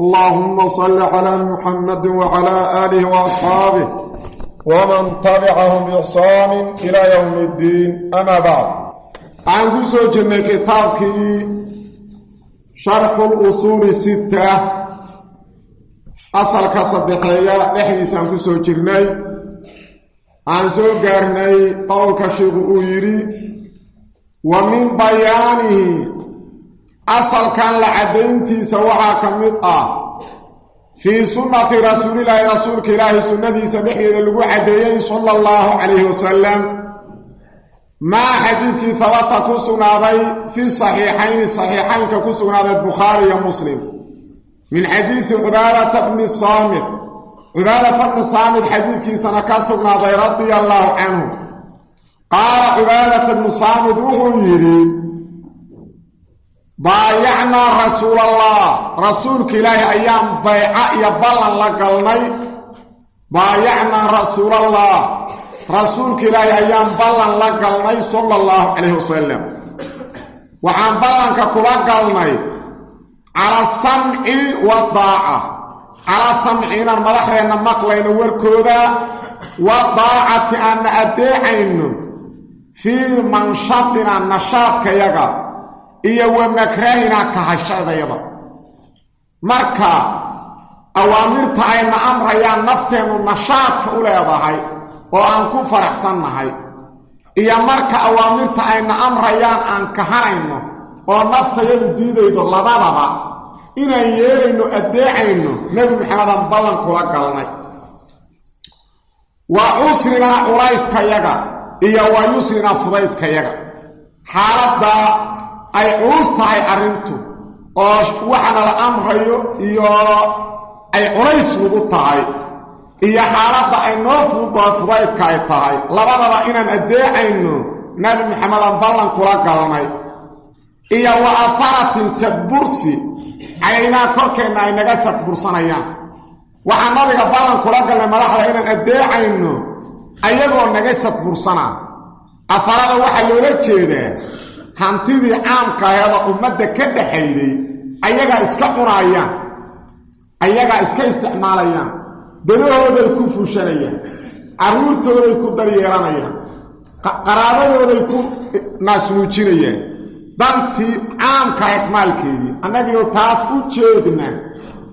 اللهم صل على محمد وعلى آله وأصحابه ومن تبعهم بإحسان إلى يوم الدين أما بعد عن كسو جنة كتابك شرح الأصول الستة أصل كصدقية لحديث عن كسو جنة عن سو قرني قول كشيخ أويري ومن بيانه asalkan la caddayntiisa waxaa ka mid ah fii sunnati rasuulilaahi rasuulka ilaahi sunnadiisa dhexdeeda lagu caddeeyey sala allahu calayhi wasalam maa xadiidkii habata ku sugnaaday fi saxiixayni saxiixaynka ku sugnaaday bukhaari iyo muslim. Min xadiidi cubaadata bni saamit. Cubaadata bni saamit xadiidkiisana ka sugnaaday radia allaahu canhu. Qaala cubaadata bnu saamit wuxuu yidhi baayacnaa rasuulallah. Rasuulka ilaahi ayaan bayco iyo ballan la galnay. Baayacnaa rasuulallah. Rasuulka ilaahi ayaan ballan la galnay sala allahu calayhi wasalam waxaan ballanka kula galnay cala samci wadaaca cala samci inaan madaxdeenna maqlayno warkooda wa daacati aanna addeecayno fii manshadina nashaadkayaga iyo wa makraahina kahashadayada marka awaamirta ayna amrayaan nafteennu nashaadka u leedahay oo aan ku faraxsannahay iyo marka awaamirta ayna amrayaan aan kahanayno oo naftayadu diidaydo labadaba inaan yeelayno addeecayno nebi maxamedaan ballan kula galnay. Wa cusrinaa culayskayaga iyo wa yusrinaa fudaydkayaga xaaladda ay culus tahay arrintu oo waxana la amrayo iyo ay culays lagu tahay iyo xaaladda ay noo fuudoo fudaydka ay tahay. Labadaba inaan addeecayno nabi maxamedaan ballan kula galnay iyo wa afaratin sadbursi calaynaa korkeenna ay naga sadbursanayaan. Waxaan nabiga ballan kula galnay madaxda inaan addeecayno ayagoo naga sadbursanaa. Afarada waxaa loola jeedaa hantidii caamka aheeda ummadda ka dhaxayday ayagaa iska cunaayaan ayagaa iska isticmaalayaan danahooday ku fuushanayaan carruurtooday ku daryeelanayaan qaraabadooday ku naasnuujinayaan dantii caamka aheed maalkeedii annagiyo taas u jeedna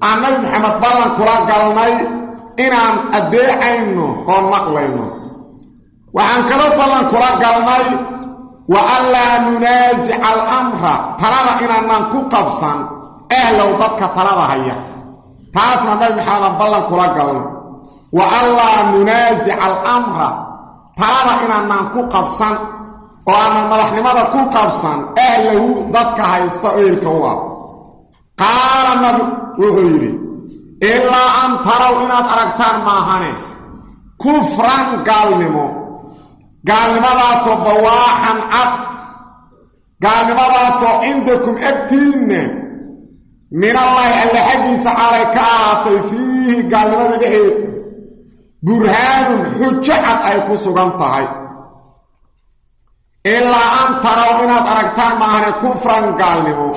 aan nabi maxamed ballan kula galnay inaan addeecayno oo maqlayno. Waxaan kaloo ballan kula galnay wa anlaa nunaasica alamra talada inaanaan ku qabsan ahlow dadka talada haya. Taasna nabi maxamedan ballan kula galno. Wa anlaa nunaasica alamra talada inaanaan ku qabsan oo aanan madaxnimada ku qabsan ahlahu dadka haysta oylka u ah. Qaala nabi wuxuu yidhi ilaa an taraw inaad aragtaan maahane kufran gaalnimo gaalnimadaasoo bawaaxan cad. Gaalnimadaasoo cindakum agtiinna. Minallaahi alle xaggiisa xaalay ka ahaatay fiihi gaalnimada dhexeed burhaanun xujo cad ay ku sugan tahay. Ilaa an taraw inaad aragtaan maahane kufran gaalnimo.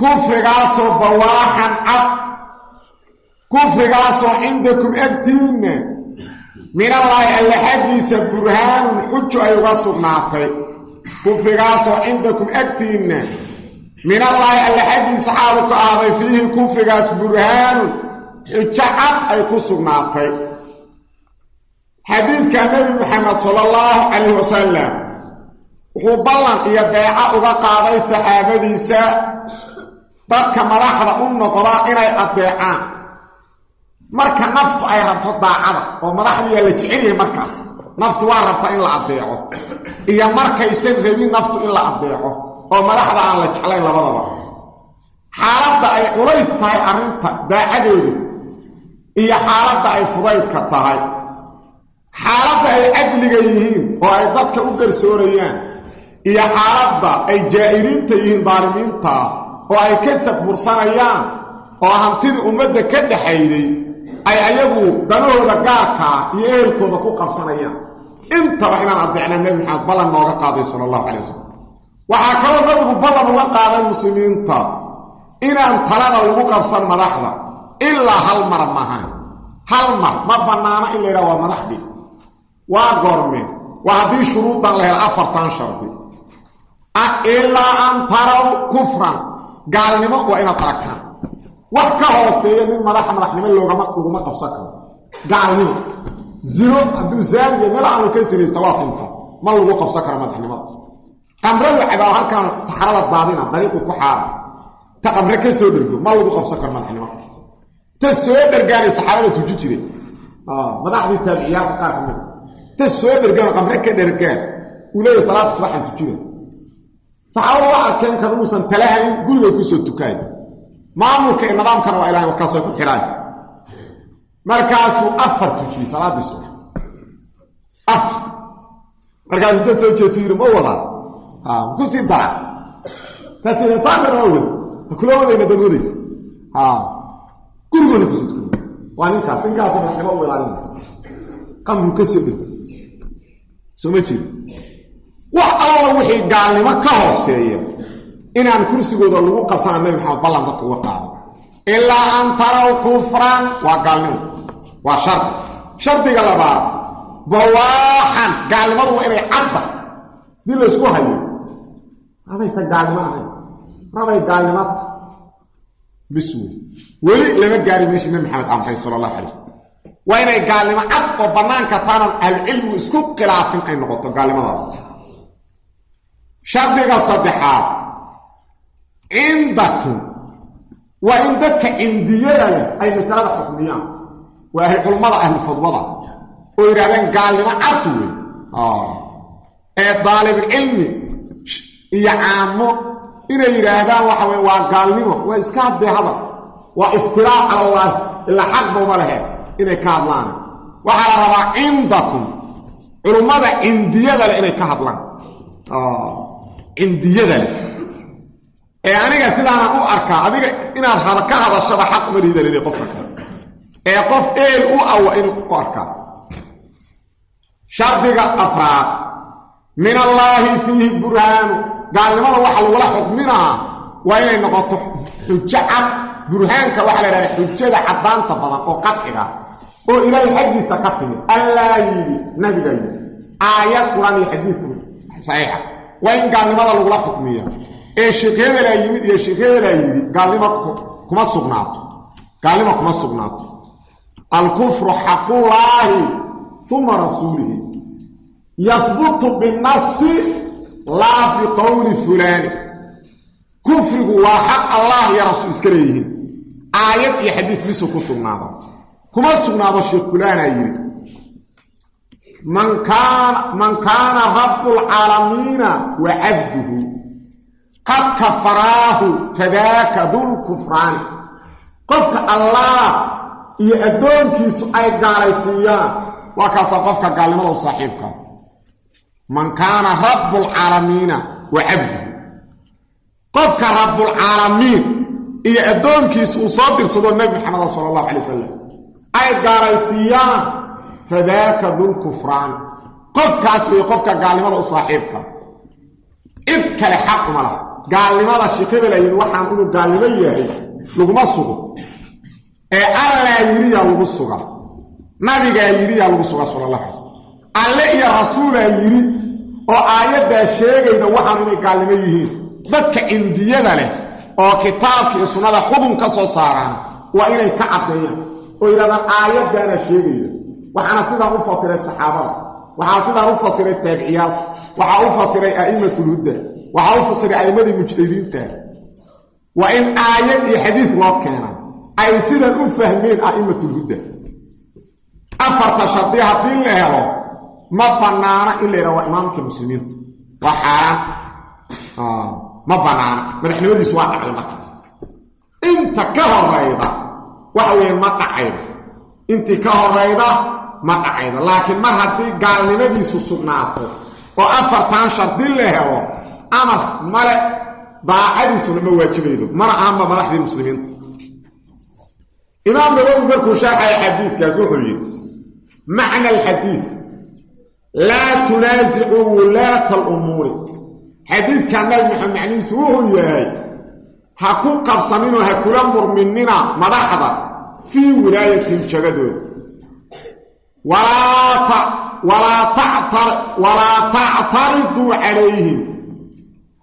Kufrigaasoo bawaaxan cad. Kufrigaasoo cindakum agtiinna minallaahi alle xaggiisa burhaanun xujo ay uga sugnaatay kufrigaasoo cindakum agtiinna. Minallaahi alle xaggiisa xaalu ka ahday fiihi kufrigaas burhaanun xujo cad ay ku sugnaatay xadiidka nebi maxamed sala allahu calayhi wasalam wuxuu ballan iyo beeco uga qaaday saxaabadiisa. Dadka madaxda u noqda inay addeecaan marka naftu ay rabto daacada oo madaxdiyaa la jecel markaas naftu waa rabtaa in la addeeco. Iyo markaysan rabin naftu in la addeeco oo madaxda aan la jeclayn labadaba. Xaaladda ay culays tahay arrinta daacadeedu iyo xaaladda ay fudaydka tahay. Xaaladda ay cadliga yihiin oo ay dadka u garsoorayaan iyo xaaladda ay jaa'iriinta yihiin daalimiinta ah oo ay ka tagbursanayaan oo hantidii ummadda ka dhaxayday ay ayagu danahooda gaarkaa iyo ehelkooda ku qabsanayaan. Intaba inaan addeecna nebi maxamed ballan nooga qaaday sala allahu calay wasalam waxaa kaloo nabigu ballan uga qaaday muslimiinta inaan talada lagu qabsan madaxda ilaa hal mar maahan hal mar ma bannaano in la yidhaha waa madaxdii waa goormeen waa haddii shuruudan la helo afartan shardi. Ilaa an taraw kufran gaalnimo waa inaad aragtaan wax ka hooseeya nin madaxa madaxnimo loogama laguma qabsan karo gaalnimo zino hadduu zaaniya meel aanu ka sinaysta waa ma lagu qabsan karo madaxnimada qamradu cabaa halkaan saxrada daadina dariiqu ku xaara ta qamre ka soo dhergo ma lagu qabsan karo madaxnimada ta soo dhergaanay saxaabada tuji jireen madaxdii taabiciyaadka qaar ka mida ta soo dhergaan qamre ka dhergaan uu leeyahy salaada subaxan tujina saxaabadu waa arkeen kan uusan talahayn gurigay ku soo tukaay maamulka iyo nidaamkana waa ilahay warkaasay ku xidhaan markaasuu afar tujiyey salaaddii subax. Afar markaasuu inta soo jeesu yidhi ma wadaa ku sii dara. Taas saakana ha kula wadayna dad wadaysa gurigoona ku soo tukay waa ninkaas ninkaasa u ilaalinaya qamruu ka soo dhego soo ma jeedo wax alla wixii gaalnimo ka hooseeya inaan kursigooda lagu qabsana nabi maxamed ballan dadka uga qaado? Ilaa an taraw kufran waa gaalnimo waa shardi shardiga labaad bawaaxan gaalnimadu waa inay cadda dii laysku hayo. Abaysa gaalnimo ahayn rabay gaalnimata bis wey weli lama gaari meeshii nabi maxamed amray sala allahu calay waa inay gaalnimo cad oo bannaanka taanan ahlucilmigu isku khilaafin ay noqoto gaalnimadaas. Shardiga saddexaad cindakum waa in dadka cindiyada leh ay masalada xukmiyaan. Waa ahl culummada ahlu fadwada. Oo yidhahdeen gaalnimo cad wey ee daalibulcilmi iyo caamo inay yidhaahdaan waxa weye waa gaalnimo. Waa iska haddee hadal. Waa iftiraac cala allaahi ilaa xaqba uma lehe inay ka hadlaan. Waxaa la rabaa cindakum culummada cindiyada inay ka hadlaan. Cindiyada leh ee aniga sidaanaan u arkaa adiga inaad ka hadashaba xaq uma liida qofka kale. Ee qof eel u awa inuu u arkaa. Shardiga afraad. Min allaahi fiihi burhaanu. Gaalnimada waxa lagula xukminaa waa inay noqoto xujo cad. Burhaanka waxaa la idhahda xujada caddaanta badan oo qadciga oo ilaahay xaggiisa ka timid. Allaa yidhi nabiga yidhi aayad qur'aan iyo xadiid saxiixa waa in gaalnimada lagula xukmiya ee sheekh hebelaa yimid iyo sheekh hebelaa yidhi gaalnimo kuma sugnaato. Gaalnimo kuma sugnaato. Alkufru xaqullaahi uma rasuulihi. Yahbutu binasi laa biqowli fulaani kufrigu waa xaq allah iyo rasuul iska leeyihiin. Aayad iyo xadiid bisu ku sugnaado. Kuma sugnaado sheekh fulaanaa yidhi man kaana rabu lcaalamiina wa cabduhu qad kafaraahu fadaaka dulkufraani qofka allah iyo addoonkiisu ay gaalaysiiyaan waa kaasaa qofka gaalnimada u saaxiibka man kaana rabu lcaalamiina wa cabduhu qofka rabulcaalamiin iyo addoonkiisu uu soo dirsado nebi maxameda sala allahu calay wasalam ay gaalaysiiyaan fadaaka dulkufraan qofkaas wey qofka gaalnimada u saaxiibka cid kale xaq uma laha gaalnimada shikabelayin waxaan inuu gaalnimo yahay laguma sugo. Ee allaa yidhiyaa lagu suga. Nabigaa yidhiyaa lagu suga sala allah alay alle iyo rasuulaa yidhi oo aayaddaa sheegayna waxaan inay gaalnimo yihiin. Dadka cindiyada leh oo kitaabka iyo sunnada xukun ka soo saaraan waa inay ka caddeeyaan oo yidhahdaan aayaddaana sheegayda waxaana sidaan u fasiray saxaabada. Waxaa sidaan u fasiray taabiciyaal waxaa u fasiray a'immatulhudda waxaa u fasiray a'immadii mujtahidiinta waa in aayad iyo xadiid loo keena ay sidan u fahmeen a'immatulhudda afarta shardi haddii la helo ma bannaana in la yidhaha waa imaamkii muslimiinta waa xaaraan. Ma bannaana. Madaxnimadiisu waa dhacday markaas inta ka horayda waxa weeye ma dhacaydo intii ka horayda ma dhacaydo laakiin mar haddii gaalnimadiisu sugnaato oo afartan shardi la helo amar male daacadiisuna ma waajibaydo mana ahanba madaxdii muslimiinta imaam nawowi markuu sharxaya xadiidkaas wuxuu yidhi macna alxadiid laa tunaasicuu wulaata alumuuri. Xadiidkan nabi maxamed macnihiisu wuxuu yahay ha ku qabsaninoo ha kula murminina madaxda fii wilaayatin jagadooda walaa tactariduu calayhim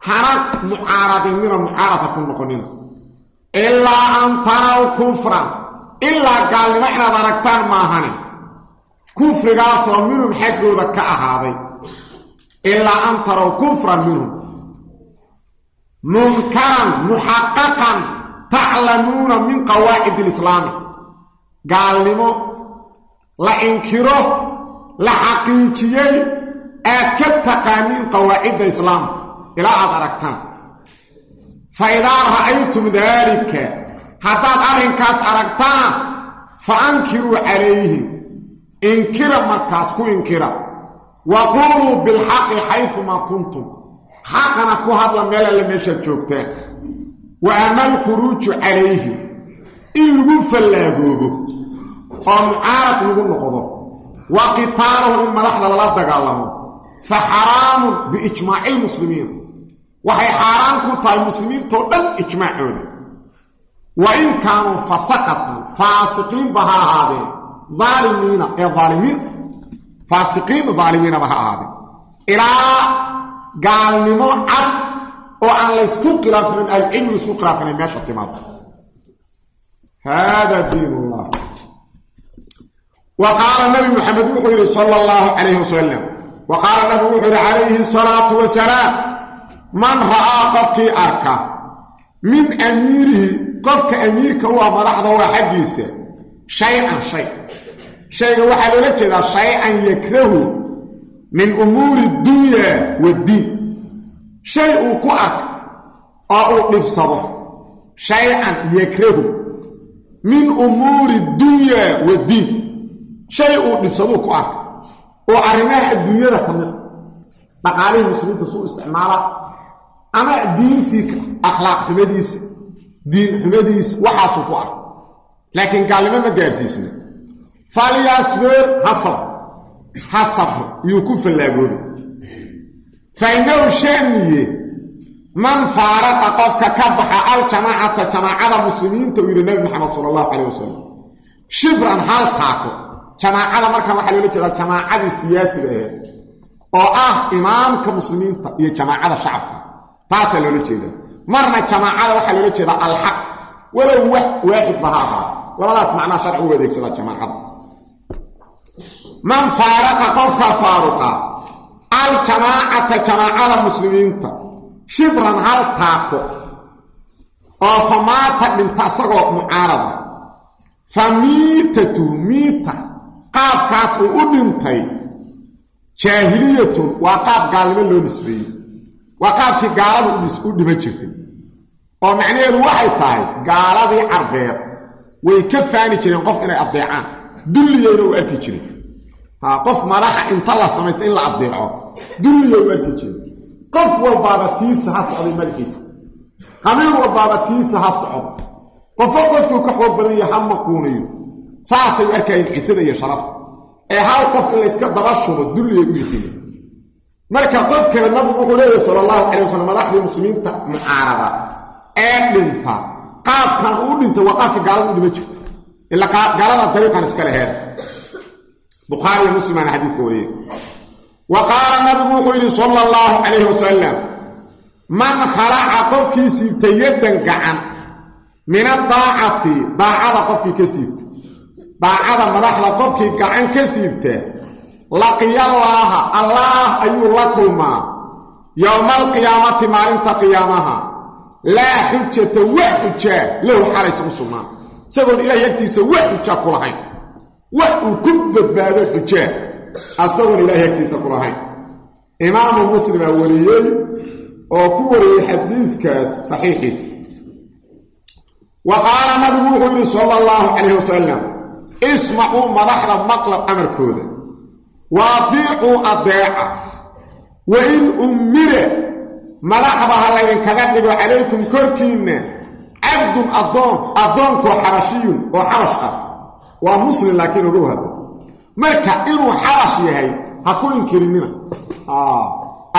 hana mucaaradinina mucaarada ku noqonina. Ilaa an taraw kufran ilaa gaalnimo inaad aragtaan maahane kufrigaasoo minhum xaggooda ka ahaaday. Ilaa an taraw kufran minhum. Munkaran muxaqaqan taclamuuna min qawaacid alislaami gaalnimo la inkiro la xaqiijiyey aad ka taqaaniin qawaacidda islaamka ilaa aad aragtaan. Fa idaa ra'aytum daalika haddaad arrinkaas aragtaan fa ankiruu calayhim inkira markaas ku inkira. Wa quuluu bilxaqi xaysumaa kuntum. Xaqana ku hadla meel alle meeshaad joogtaan wa ama alkhuruuju calayhim in lagu fallaagoobo oo mucaarad lagu noqdo. Wa qitaaluhum in madaxda lala dagaalamo. Fa xaraamun biijmaaci lmuslimiin waxay xaaraan ku tahay muslimiintoo dhan ijmaacooda. Wa in kaanuu fasaqatan faasiqiinba ha ahaadeen aalimiina ee aalimiin faasiqiin aalimiinaba ha ahaadeen ilaa gaalnimo cad oo aan laysku khilaafinin ahlucilmigu isku khilaafinayn meesha timaada hada diin ullah wa qaala nabi maxamed wuxuu yidhi sala allahu calayhi wasalam wa qaala nabigu wuxuu yidhi calayhi salaatu wasalaam man ra'aa qofkii arka min amiirihi qofka amiirka u ah madaxda waa xaggiisa shay-an shay. Shayga waxaa loola jeedaa shay-an yakrahu min umuuri dunya waddiin shay uu ku arka oo uu dhibsado shay-an yakrahu min umuuri dunya waddiin shay uu dhibsaduu ku arka. Oo arrimaha adduunyada ka mid dhaqaalihii muslimiinta suu isticmaala ama diintii akhlaaq xumadiisa diin xumadiisa waxaasuu ku arka. Laakiin gaalnimo ma gaarsiisna falyasbir hasab ha sabro yuu ku fallaagoobi fa shaamiye man faaraqa qofka ka baxa aljamaacata jamaacada muslimiinta uu yidhi nabi maxamed sala allahu calayh wasalam shibran hal taako jamaacada markan waxaa loola jeedaa jamaacadii siyaasiga aheed oo ah imaamka muslimiinta iyo jamaacada shacabka taasaa loola jeedaa. Marna jamaacada waxaa loola jeedaa alxaq. Walow wax waaxid ba ha ahaa. Labadaas macnaha sharcigu adeegsadaa jamaacada. Man faaraqa qofka faaruqa aljamaacata jamaacada muslimiinta shibran hal taako oo fa maata dhinta isagoo mucaarada fa miitatu miita qaabkaas u dhintay jaahiliyatun waa qaab gaalnimo loo nisbeeyey waa qaabkii gaaladu u dhiman jirtay. Oo macnaheedu waxay tahay gaaladii carbeed way ka faani jireen qof inay addeecaan dulliyayna u arki jireen qof madaxa inta la samaysta in la addeeco dulliya u arki jireen qof walbaaba tiisa ha socday madaxiisa habeen walbaaba tiisa ha socdo. Qofo qofkuu ka xoog badan yaha ha maquunayo saasay u arkayeen cisada iyo sharafa ee hal qof in layska daba shubo dulliyay u yihiin marka qof kale nabigu wuxuu leeyahay sala allahu calay wasalam madaxdii muslimiinta mucaarada ee dhinta qaabkan uu dhintay waa qaabkii gaalada u dhima jirta. Ila gaalada dariiqan iska leheed bukhaariyo muslimaana xadiiska wariyey. Wa qaala nabigu wuxuu yidhi sala allahu calayhi wasalam man khalaca qofkii siibta yaddan gacan min adaacati daacada qofkii ka siibta. Daacada madaxda qofkii gacan ka siibta laqiyallaaha allaah ayuu la kulmaa. Yowma alqiyaamati maalinta qiyaamaha. Laa xujata wax xujaa lahu xalaysa u sugnaan isagoon ilaahay agtiisa wax xujaa ku lahayn. Wax uu ku badbaado xujaa asagoon ilaahay agtiisa ku lahayn. Imaamu muslimaa wariyey oo ku wariyey xadiidkaas saxiixiisa wa qaala nabigu wuxuu yidhi sala allahu calayh wasalam ismacuu madaxda maqlab amarkooda wa adiicuu adeeca wa in ummira madaxda ha laydinkaga dhigo calaykum korkiinna. Cabdun addoon addoonkoo xabashiyun oo xabash ah. Waa muslim laakiin ogow hadda marka inuu xabash yahay ha ku inkirinina.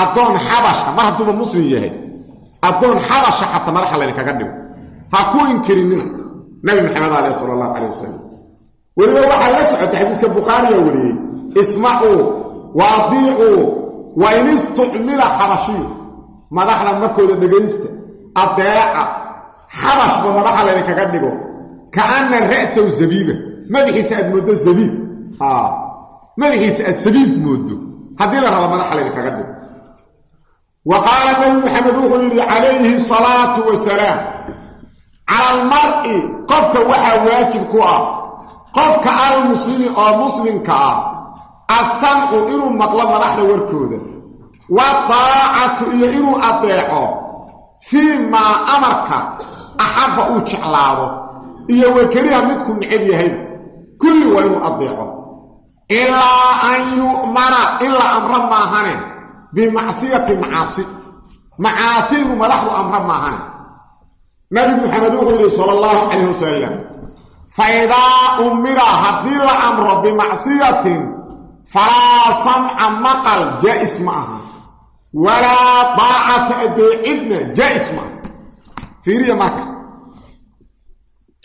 Addoon xabasha mar hadduuba muslim yahay. Addoon xabasha xataa madaxa laydinkaga dhigo. Ha ku inkirinina. Nabi maxamed aleh sala allahu calayh wasalam weliba waxaa la socotay xadiiska bukhaariya wariyey ismacuu wa adiicuu wa in istucmila xabashiyu madaxda markooda dhegaysta adeeca xabashba madaxa laydinkaga dhigo kaana ra'saw zabiiba madaxiisa aad mooddo zabiib madaxiisa aad sabiib mooddo haddii la rabo madaxa laydinkaga dhigo wa qaala nabi maxamed wuxuu yidhi calayhi salaatu wasalaam cala almar'i qofka waxaa waajib ku ah qofka almuslimi oo muslimka ah assamcu inuu maqlo madaxda warkooda. Wadaacatu iyo inuu adeeco fii maa amarka axabba uu jeclaado. Iyo wakeliha midku necab yahayba kulli waa inuu adeeco ilaa an yu'mara in la amro maahane. Bimacsiyati macaasi. Macaasi inuu madaxdu amro maahane. Nabi maxamed wuxuu yidhi sala allahu calayh wasalam fa idaa umira haddii la amro bimacsiyatin falaa samca maqal jaa'is ma aha walaa daacata adeecidna jaa'is ma aha fiiriya marka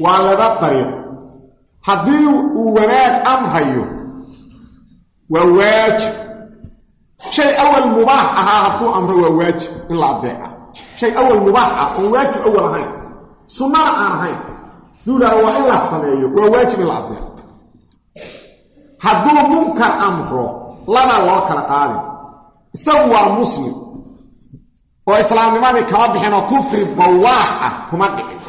waa laba dariiq haddii uu wanaag amrayo waa waajib shay awal mubaax ahaa hadduu amro waa waajib in la adeeca shay awal mubaax ah oon waajib awal ahayn sunnana aan ahayn duulaha waa in la sameeyo waa waajib in la adeeco hadduu munkar amro laba loo kala qaadin isagu waa muslim oo islaamnimadii kama bixin oo kufri bawaax ah kuma dhicin.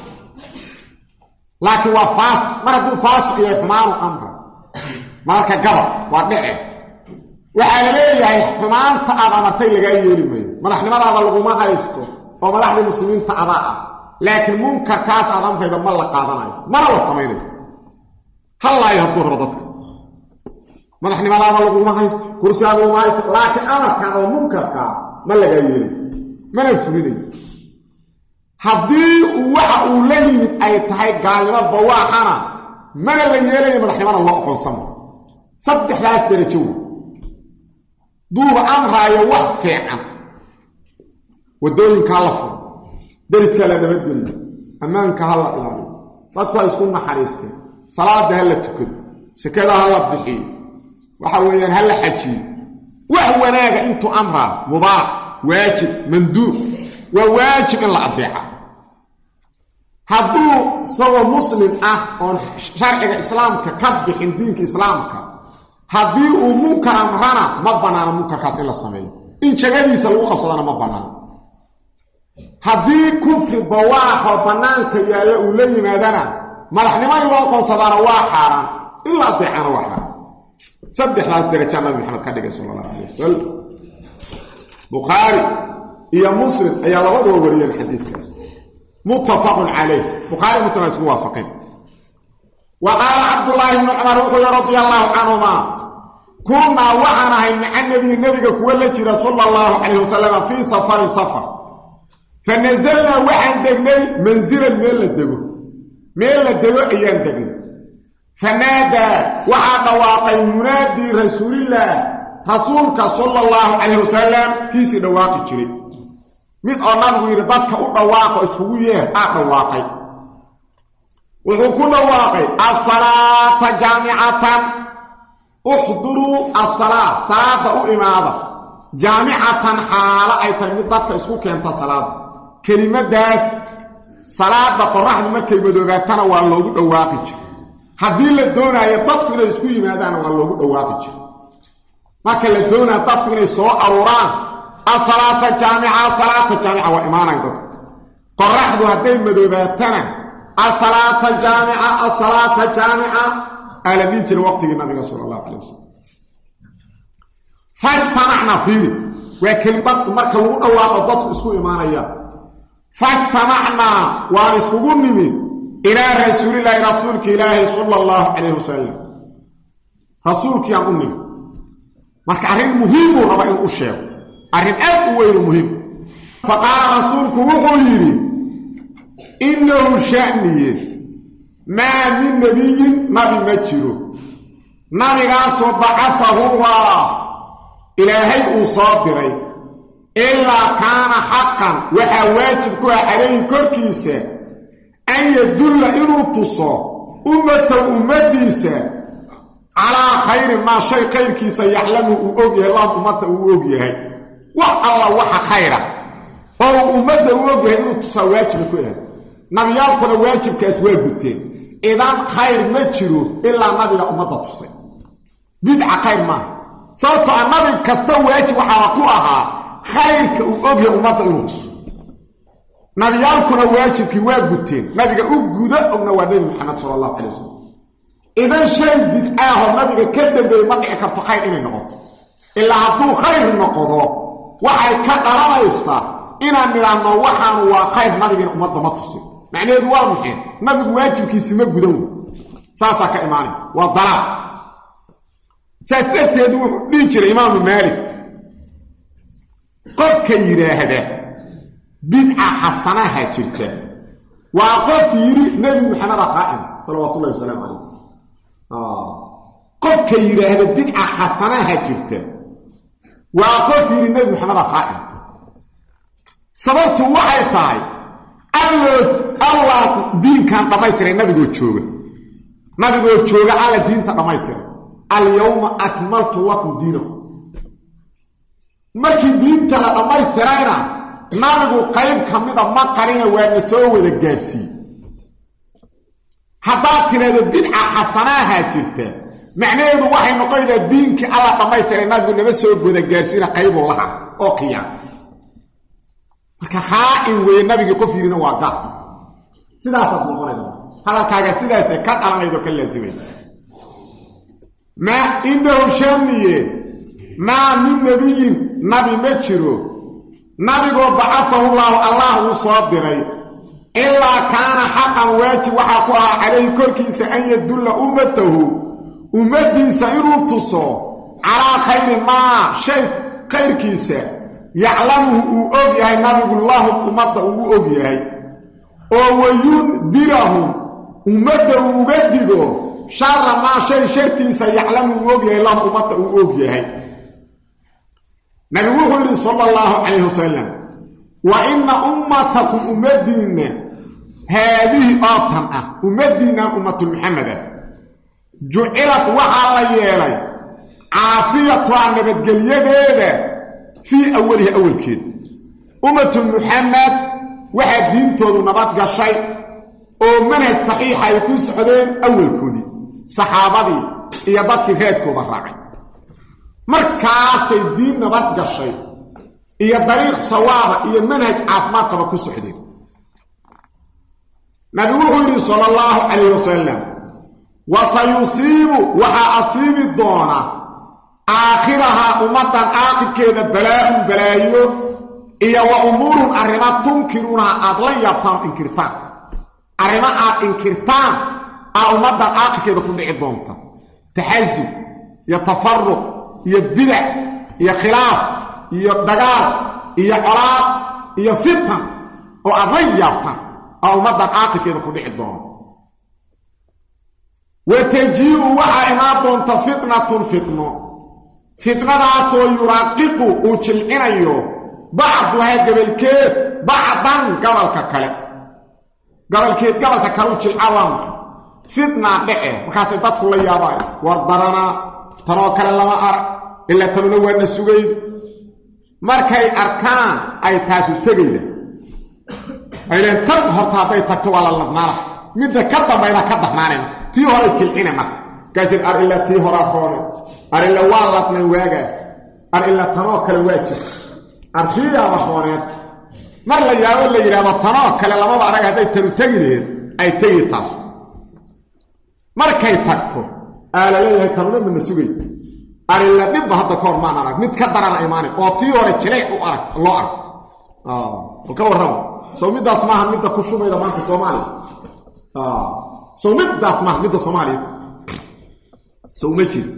Laakiin waa faasiq mar hadduu faasiq yahay xumaanu amra mararka gabal waa dhice waxaa la leeyahay xumaanta aad amartay lagaa yeeli maayo. Madaxnimadaada laguma haysto oo madaxdii muslimiinta adaa ah. Laakiin munkarkaas aad amrayda ma la qaadanayo mana la samaynayo. Hallaayo hadduu rabo dadka madaxnimadaada laguma haysto kursigaada laguma haysto laakiin amarkan oo munkarkaa ma lagaa yeelay mana fulinayo haddii waxa uu la yimid ay tahay gaalnimo bawaaxana mana la yeelayo madaxnimada loo oqonsamo saddexdaas darajo wey duuba amraayo wax fiican. Waddooyinka hala furo deriska la nabadgeliyo ammaanka ha la ilaaliyo. Dadku ha isku naxariisteen salaada ha la tukado. Sekada ha la bixiyo waxa weeyaan ha la xajiyo. Wax wanaaga intuu amraa mubaax waajib manduub waa waajib in la adeeca. Hadduu isagoo muslim ah oon sharciga islaamka ka bixin diinka islaamka haddii uu munkar amrana ma bannaano munkarkaas in la sameeyo. In jagadiisa lagu qabsadana ma bannaano haddii kufri bawaaxoo bannaanka yaalla uu la yimaadana madaxnimo in loo qoonsadaana waa xaaraan. In la adeecana waa xaaraan saddexdaas darajaa nabi maxamed ka dhigay sala allahu calay wasalam bukhaari iyo muslim ayaa labaduba wariyeen xadiidkaas. Muttafaqun calayh bukhaari muslim ay isku waafaqeen. Wa qaala cabdullaahi bnu cumar wuxuu yihi radia allaahu canhumaa kunnaa waxaan ahay maca nebiyi nebiga kuwa la jira sala allahu calayh wasalama fii safarin safar. Fa nasalnaa waxaan degnay mansilan meel la dego. Meel la dego ayaan degnay fanaadaa waxaa dhawaaqay munaadii rasuulillaah rasuulka sala allahu calayh wasalam kiisii dhawaaqi jiray mid oo nabigu yidhi dadka u dhawaaqo iskugu yeer aa dhawaaqay wuxuu ku dhawaaqay asalaata jaamicatan uxduruu asalaa salaada u imaada jaamicatan xaalo ay tahay mid dadka isku keenta salaada kelimadaas salaada qoraxdu markay madoobaatana waa loogu dhawaaqi jira haddii la doonaayo dadku inay isku yimaadaana waa loogu dhawaaqi jira marka la doonaayo dadku inay soo aruuraan asalaata jaamica salaata jaamica waa imaanaya dadku. Qoraxdu hadday madoobaatana asalaata jaamica asalaata jaamica aa la dhihi jira waqtigii nabiga sala allahu calay wasalam fajtamacna fiiri. Waa kelimad marka lagu dhawaaqo dadku isku imaanaya fajtamacnaa waan iskugu nimid ilaa rasuulilaahi rasuulka ilaahi sala allahu calayhi wasalam rasuulkiiaan u nimi marka arrin muhiimuu raba inuu u sheego arrin aad u weynu muhiim fa qaala rasuulku wuxuu yidhi innahu sha'niye maa min nebiyin nabi ma jiro nabigaasoo bacafahullah ilaahay uu soo diray ilaa kaana xaqan waxaa waajib ku ah calayhi korkiisa an yadulla inuu tuso ummatahu ummaddiisa calaa khayri maa shay khayrkiisa yaclamu uu og yahay lahum ummadda uu og yahay. Wax alla waxa khayra. Oo uu ummadda uu og yahay inuu tusaa waajiba ku yahay. Nabiyaalkuna waajibkaas waa guteen idan khayr ma jiro ilaa nabiga ummadda tusay. Bidca khayr maaha. Sababtoo a nabi kasta waajib waxaaba ku ahaa khayrka uu ogyahay ummadda inuu tuso nabiyaalkuna waajibkii waa guteen. Nabiga u guda ogna waa nebi maxamed sala allahu calay wasalam idan shay bidcaahoo nabiga ka dambeeyey ma dhici karto khayr inay noqoto. Ilaa hadduu khayr noqdo waxay ka dhalanaysaa inaan nidhaahno waxaanu waa khayr nabigina ummadda ma tusin. Macnaheedu waa maxay? Nabigu waajibkiisi ma gudan. Wey saasaa ka imaanay. Waa dalaal. Saas darteedu wuxuu dhihi jiray imaamu maalik. Qofka yidhaahda bidca xasanaha jirta. Waa qof yidhi nebi maxameda qaa'im salawaatu ullahi wasalaamu calayh qofka yidhaahda bidca xasanaha jirta waa qof yidhi nebi maxameda qaa'im. Sababtu waxay tahay allah diinkan dhammaystiray nabigoo jooga. Nabigoo jooga alla diinta dhammaystiray alyawma akmaltu lakum diinakum. Markii diinta la dhammaystirayna nabigu qayb ka mida ma qarina waana soo wada gaadhsiiye haddaad tidhahdo bidca xasanaaha jirta. Macnaheedu waxay noqonaysaa diinkii alla dhammaystiray nabigu nama soo wada gaadhsiina qaybuu laha oo qiyaam. Marka khaa'in weeye nabigii qof yidhina waa gaal sidaasaad noqonaysa hadalkaaga sidaasee ka dhalanaydoo ka laasimay maa inahu shaniye maa min nebiyin nabi ma jiro nabigoo bacafahu llaahu allah uu soo diray ilaa kaana xaqan waajib waxaa ku ahaa calayhi korkiisa an yadulla ummatahu ummaddiisa inuu tuso calaa khayri maa shay khayrkiisa yaclamuhu uu og yahay nabigu lahum ummadda uu og yahay oo wayundirahum ummadda uu uga digo shara maa shay shartiisa yaclamu uu og yahay lahum ummadda uu og yahay nabigu wuxuu yidhi sala allahu calayhi wasalam wa inna ummatakum ummaddiinna haadihi oo tan ah ummaddiinnan ummatu muxameda jucilad waxaa la yeelay caafiyatuha nabadgelyadeeda fii awalihi awalkeed ummatu muxamed waxaa diintoodu nabad gashay oo manhaj saxiixa ay ku socdeen awalkoodii saxaabadii iyo dadkii reedkooda raacay markaasay diin nabad gashay iyo dariiq sawaaba iyo manhaj caafimaadkaba ku socdeen nabigu wuxuu yidhi sala allahu calayhi wasalam wa sayusiibu waxaa asiibi doona aakhirahaa ummaddan aakhirkeeda balaa-un balaayo iyo wa umuurun arrimo tunkiruunaha aad la yaabtaan inkirtaan. Arrimo aad inkirtaan aa ummaddan aakhirkeeda ku dhici doonta. Taxasub iyo tafaruq iyo bidac iyo khilaaf iyo dagaal iyo colaad iyo fitan oo aad la aa ummaddan aakhirkeeda ku dhici doonta wa tajii'u waxaa imaan doonta fitnatun fitno. Fitnadaasoo yuraaqiqu uu jilcinayo bacduhaa gabalkeed bacdan gabalka kale. Gabalkeed gabalka kale u jilca waa maxay? Fitnaa dhece markaasay dadku la yaabaayo war daranaa tanoo kale lama arag ilaa tanuna waana sugayda markay arkaan ay taasu tegayda. Ay leen tan horta hadday tagto waa la ladnaala midda ka dambayda ka dahnaanayna tii hore jilcina marka markaasay ar ilaa tii horaa roone ar ila waa ladnay waagaas. Ar ila tanoo kale waa jir. Artiidaaba hooneed. Mar la yaabo la yidhaahdo tanoo kale lamaba arag hadday tanu tegi laheed ay tegi taas. Markay tagto aa la leeyahay tanuna mana sugay. Ar ila dhibba hadda ka hor arag. Mid ka darana imaanay oo tii hore jileec u arag loo arag. Bal ka warrama sow middaas maaha midda ku shumayda maanta soomaaliya sow middaas maaha midda soomaaliya sow ma jiro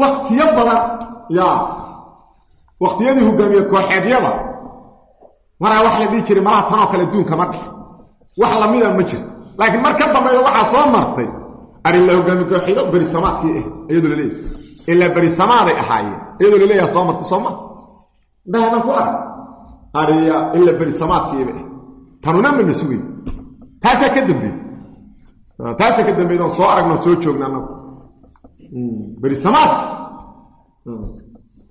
waktiyo badan yaa waktiyadii hogaamiye kooxeedyada maraa wax la dhihi jiray malaha tanoo kale adduunka ma dhex wax lamida ma jirto. Laakiin mar ka dambeeya waxaa soo martay arrin la hogaamiye kooxeedo berisamaadkii ah iyadoo laleeyahy ilaa berisamaaday ahaayeen iyadoo laleeyaha soo martay sooma daadan ku arag ariya ila berisamaadkiiba ah tanuna mana sugay taasaa ka dambeey taasaa ka dambeyd oon soo aragno soo joogna anagu berisamaadka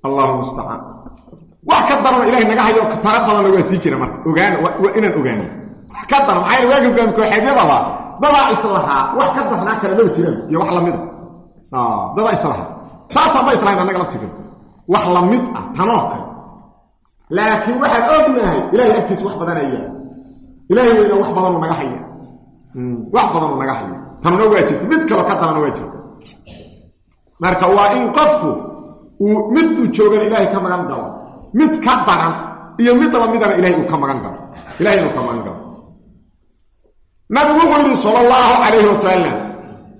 allahu mustacaan wax ka darana ilahay naga hayo tara badanna waa sii jira marka. Ogaan waa inaan ogaano. Ka daran maxaa waagi hogaami kooxeedyadaba dadaa islahaa wax ka darnaa kale maba jiraan iyo wax lamida dadaa islahaa saasaan ba islahayn annaga laftiga wax la mid ah tanoo kale. Laakiin waxaan ognahay ilahay agtiisa wax badanaya ilaahay weyna wax badanu naga haya. Wax badanu naga haya. Tanuna waa jirta. Mid kalo ka darana waa jirta. Marka waa in qofku uu mid uu joogana ilaahay ka magan galo. Mid ka daran iyo mid lamidana ilahay uu ka magan galo. Ilahay inuu ka magan galo nabigu wuxuu yidhi sala allahu calayhi wasalam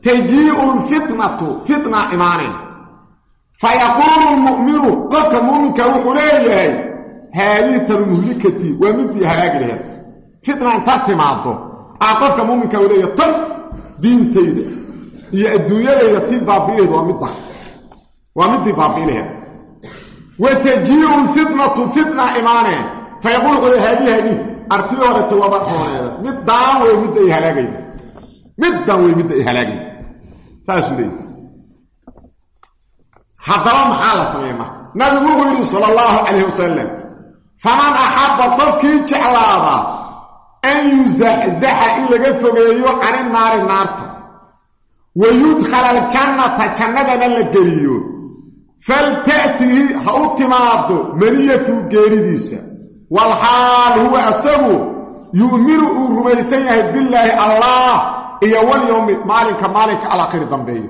tajii'u lfitnatu fitna imaaneen fayaquulu lmu'minu qofka muuminka wuxuu leeyahay haadii tanu muhlikatii waa midii halaagi laheed fitna intaad timaado aa qofka muuminka uu leeyahay tan diintayda iyo adduunyadayda tii baabi'ilaheed waa midda. Waa midii baabi'ilaheed wa tajii'u lfitnatu fitna leeyahay haadii haadii artii horeta waba xooneeda middaan wey midda ay halaagayda middan wey midda ay halaagayda saasuu leeyahy haddaba maxaa la sameeye marka? Nabigu wuxuu yidhi sala allahu calayh wasalam faman axabba qofkii jeclaada an yuzaxzaxa in laga fogeeyo cani naari naarta wa yudkhala aljannata jannadana la geliyo falta'tihi ha u timaado maniyatu geeridiisa walxaal huwa asagu yu'minu uu rumaysan yahay billaahi allah iyo walyowmi maalinka maalinka alaakhiri dambeeyo.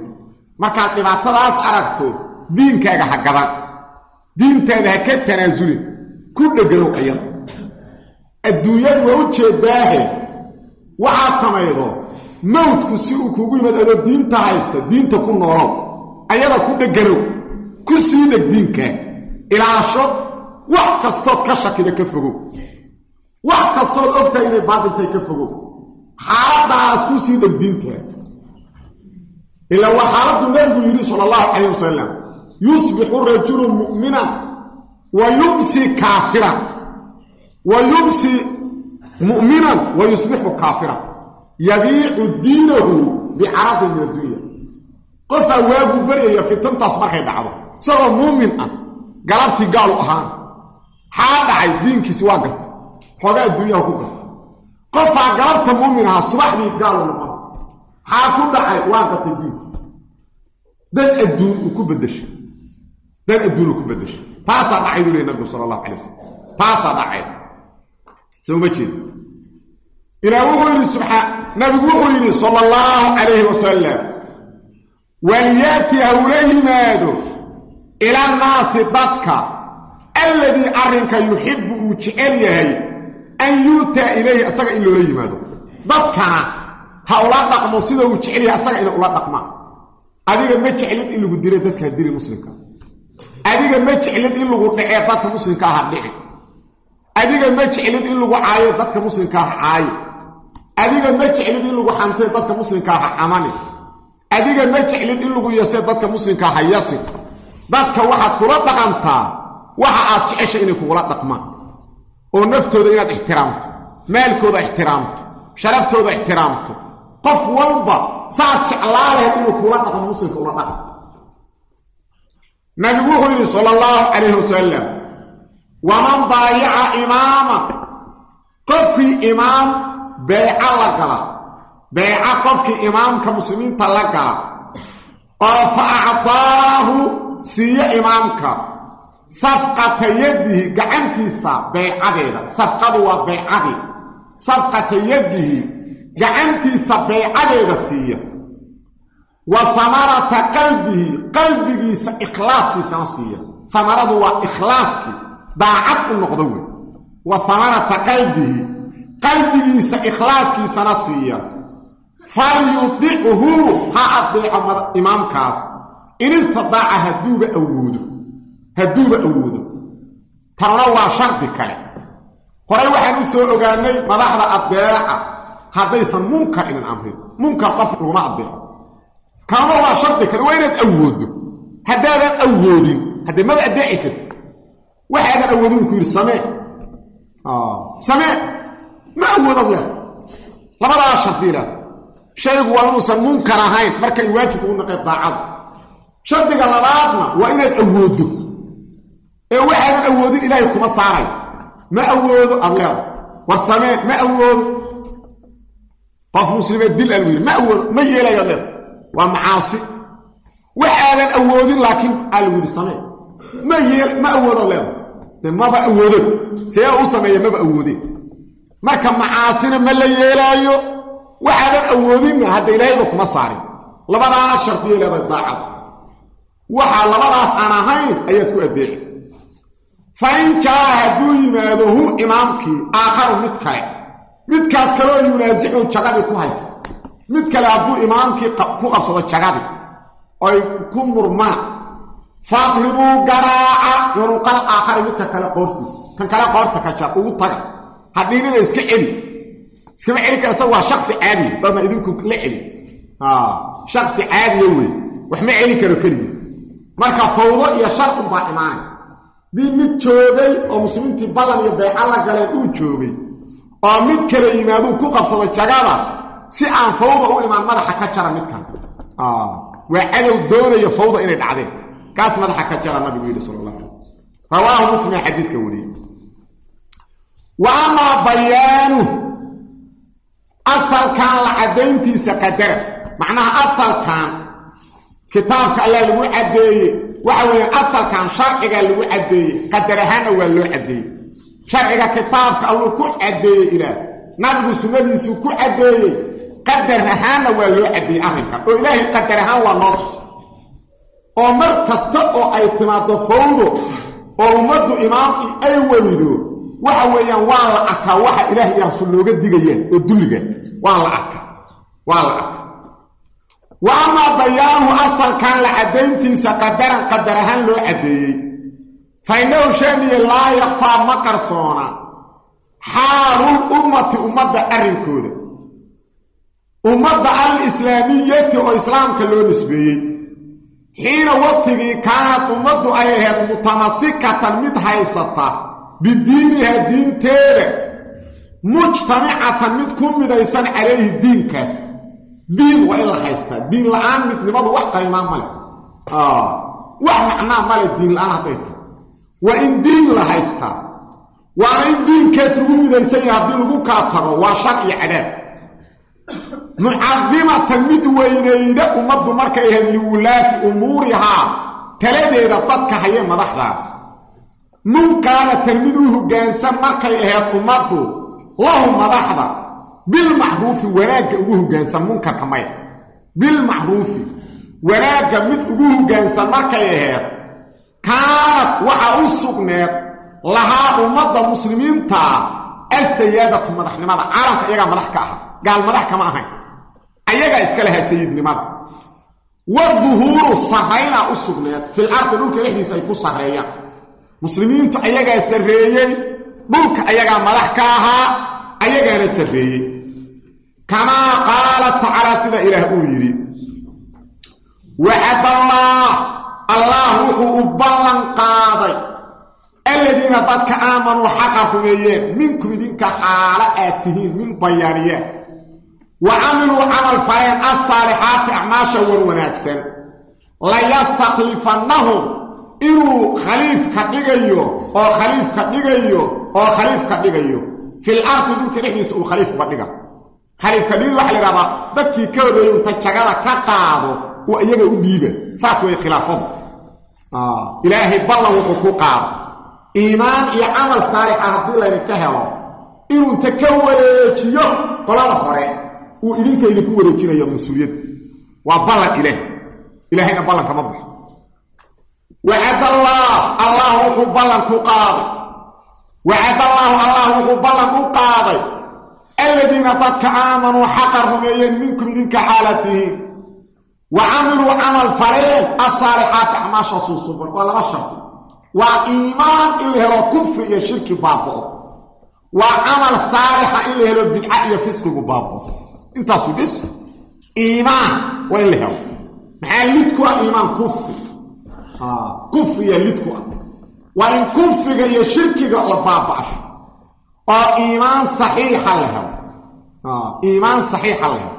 Markaad dhibaatadaas aragto diinkaaga ha gadan. Diintaada ha ka tanaasulin ku dheganow ayada. Adduunyadu waa u jeedaahe. Waxaad samaydo mawdku si uu kuugu yimaad adoo diinta haysta diinta ku noolow ayada ku dheganow ku sii dheg diinkaa ilaasho wax kastood ka shakida ka fogow. Wax kastood ogtahay inay baatiltahay ka fogow. Xaaladaas ku sii dheg diintaa ilaa waa xaaladdu nabigu yidhi sala allahu calayh wasalam yusbixu rajulu mu'minan wa yumsi kaafiran. Wa yumsi mu'minan wa yusbixu kaafiran. Yabiicu diinahu bicaradin min addunya. Qofaa waagu baryaya fitantaas markay dhacdo. Isagoo muumin ah galabtii gaalu ahaan xaa dhacay diinkiisi waa garta xooga adduunyaha ku garta qofaa galabta muumin ahaa subaxdii gaalu noqon. Xaa ku dhacay waa gartay diinki dan adduun uu ku bedeshay. Dan adduun uu ku bedeshay. Taasaa dhacay buu lehy nabigu sala allahu calay wasalam taasaa dhacay. Soo ma jeedo ilaah wuxuu yidhi subxaa nabigu wuxuu yidhi sala allahu calayhi wasalam walyaati hawla yimaado ilannaasi dadka alladii arrinka yuxibbu uu jecel yahay an yu'taa ilayhi asaga in loola yimaado. Dadkana ha ula dhaqmo sida uu jecel yahay asaga ina ula dhaqmaan adiga ma jeclid in lagu dilo dadka dili muslimka. Adiga ma jeclid in lagu dhacee dadka muslimka aha dhici. Adiga ma jeclid in lagu caayo dadka muslimka aha caayo. Adiga ma jeclid in lagu xantee dadka muslimka aha xamani. Adiga ma jeclid in lagu yasee dadka muslimka aha yasin dadka waxaad kula dhaqantaa waxa aad jeceshay inay kugula dhaqmaan. Oo naftooda inaad ixtiraamto maalkooda ixtiraamto sharaftooda ixtiraamto. Qof walba saad jeclaa lahayd inuu kula dhaqmo muslimka ula dhaqan nabigu wuxuu yidhi sala allahu calayhi wasalam waman baayaca imaaman qofkii imaam beeca la gala beeca qofkii imaamka muslimiinta la gala oo fa acdaahu siiyo imaamka safqata yadihi gacantiisa beecadeeda. Safqadu waa beecadii safqata yadihi gacantiisa beecadeeda siiya. Wa hamarata qalbihi qalbigiisa ikhlaaskiisana siiya. Hamaradu waa ikhlaaskii daacad u noqdo wey. Wa hamarata qalbihi qalbigiisa ikhlaaskiisana siiya. Falyudichu ha adeeco imaamkaas. In istidaaca hadduuba awoodo hadduuba awoodo. Tanna waa shardi kale. Horay waxaan u soo ogaanay madaxda adeeca haddaysan munkar idin amrin. Munkar qof laguma adeeco kaama waa shardi kale. Waa inaad awoodo. Haddaadan awoodin. Haddee maba adeeci karti waxaadan awoodin ku yidhi samee. Samee. Ma awoodad leh labadaa shardi leh shaygu waa inuusan munkar ahayn. Markay waajib ugu naqeen daacada shardiga labaadna waa inaad awoodo ee waxaadan awoodin ilaahay kuma saaray. Ma awoodo aad leeda war samee ma awoodo. Qof muslimee dil al yidhi ma awoodo ma yeelayo ad leeda waa macaasi. Waxaadan awoodin laakiin yidhi samee. Ma yeel ma awoodo leeda de maba awoodo see u sameeya maba awoodeen marka macaasina ma la yeelaayo waxaadan awoodinna hadda ilaahayba kuma saarin. Labadaas shardiya leedahay daacada waxaa labadaas aan ahayn ayaad ku adeeci fa in jaa hadduu yimaado hu imaamkii aakharu mid kale midkaas kaleoo yunaasixu jagadii ku haysta mid kale hadduu imaamkii ku qabsado jagadii oy ku murmaan fadribuu garaaca cunuqal aakhari midka kale qoortiisa kan kale qoorta ka jar ugu taga hadhiinina iska celi iskama celi kara isaga waa shaksi caadiya dadna idinku la celi shaksi caadiya wey wax ma celi karo keligiis marka fawdo iyo sharqun baa dii mid joogay oo muslimiintii ballan iyo beeca la galeen uu joogay oo mid kale yimaaduu ku qabsado jagada si aan fawda u imaan madaxa ka jara midkan waa cadow doonaya fawda inay dhacdeen. Kaas madaxa ka jara nabigu yidhi sal allah alay rawaahu muslima xadiidka wariyey. Wa amaa bayaanu asalkan la caddayntiisa qadara. Macnaha asalkan kitaabka allah lagu caddeeye waxa weeyaan asalkan sharciga lagu caddeeyey qadar ahaanna waa loo caddeeyey sharciga kitaabka alluu ku caddeeyey ilaah nabigu sunnadiisuu ku caddeeyey qadar ahaanna waa loo caddeeyey arrinkan. Oo ilaahay qadar ahaan waa noo oo mar kasta oo ay timaaddo fawdo oo ummaddu imaamkii ay weydo waxa weeyaan waa la arkaa waxa ilaah iyo rasuul looga digayaan oo dulliga waa la arkaa waa la arkaa wa amaa bayaanu asalkan la caddayntiisa qadaran qadar ahaan loo caddeeyey fa innahu shaniye laa yakfaa ma qarsoona xaalul ummati ummadda arrinkooda ummadda al islaamiyati oo islaamka loo nisbeeyey xiina waqtigii kaanad ummaddu ay ahayd mutamasikatan mid haysata bidiiniha diinteeda mujtamicatan mid ku midaysan calayhi diinkaas diin waa in la haystaa diin la'aan midnimadu wax qaymaa male. Wax macnaa male diin la'aan hadday tahay. Waa in diin la haystaa waana in diinkaas lagu midaysan yahay haddii lagu kala tago waa shar iyo cadaab. Mucadimatan mid weynayda ummaddu markay ahayd liwulaati umuurihaa taladeeda dadka haye madaxda. Munqaanatan mid u markay ahayd ummaddu lahu madaxda bilmacruufi wanaagga ugu hoggaansan munkarka maya bilmacruufi wanaagga mid ugu hoggaansan markay ahayd kaanad waxaa u sugneed lahaa ummadda muslimiintaa asayaadatu madaxnimada. Caalamka iyagaa madax ka aha gaal madax kama ahayn. Ayagaa iska lahaa sayidnimada. Waduhuuru sarraynaa u sugneed. Fil ardi dhulka dhexdiisa ay ku sarreeyaan. Muslimiintu ayagaa sarreeyey dhulka ayagaa madax ka ahaa ayagaana sarreeyey kamaa qaala tacaala sida ilaah uu yidhi wacadallaah allah wuxuu u ballan qaaday aladiina dadka aamanuu xaqa rumeeyeen minkum idinka xaalo aad tihiin min bayaaniyaan wa camiluu camal faleen alsaalixaati acmaasha wan wanaagsan layastakhlifannahum inuu khaliifka dhigayo oo khaliifka dhigayo oo khaliifka dhigayo fil ardi dhulka dhexdiisa uu khaliifka dhiga khaliifka dhigid waxa la yidhahdaa dadkii ka horeeyey inta jagada ka qaado uu iyaga u dhiiba saas way khilaafadu. Ilaahay ballan wuxuu ku qaado. Iimaan iyo camal saalix ah haddii laydinka helo inuu inta ka wareejiyo qolada hore uu idinka idinku wareejinayo mas'uuliyadda waa ballan ilaah ilaahayna ballanka ma baxo. Wacadallaah allah wuxuu ku qaaday. Wacadallaahu allah wuxuu ballan u qaaday aladiina dadka aamanuu xaqa rumeeyeen minkum idinka xaalatihiin wa camiluu camal fareen asaalixaati acmaasha suusuban waa laba shardi waa iimaan in la helo kufri iyo shirki baaba'o waa camal saalixa in la helo bidca iyo fisqigu baaba'o intaasu bis iimaan waa in la helo. Maxaa lidku ah iimaan? Kufri. Kufriya lidku ah. Waa in kufriga iyo shirkiga la baaba'asho oo iimaan saxiixa la helo iimaan saxiixa la helo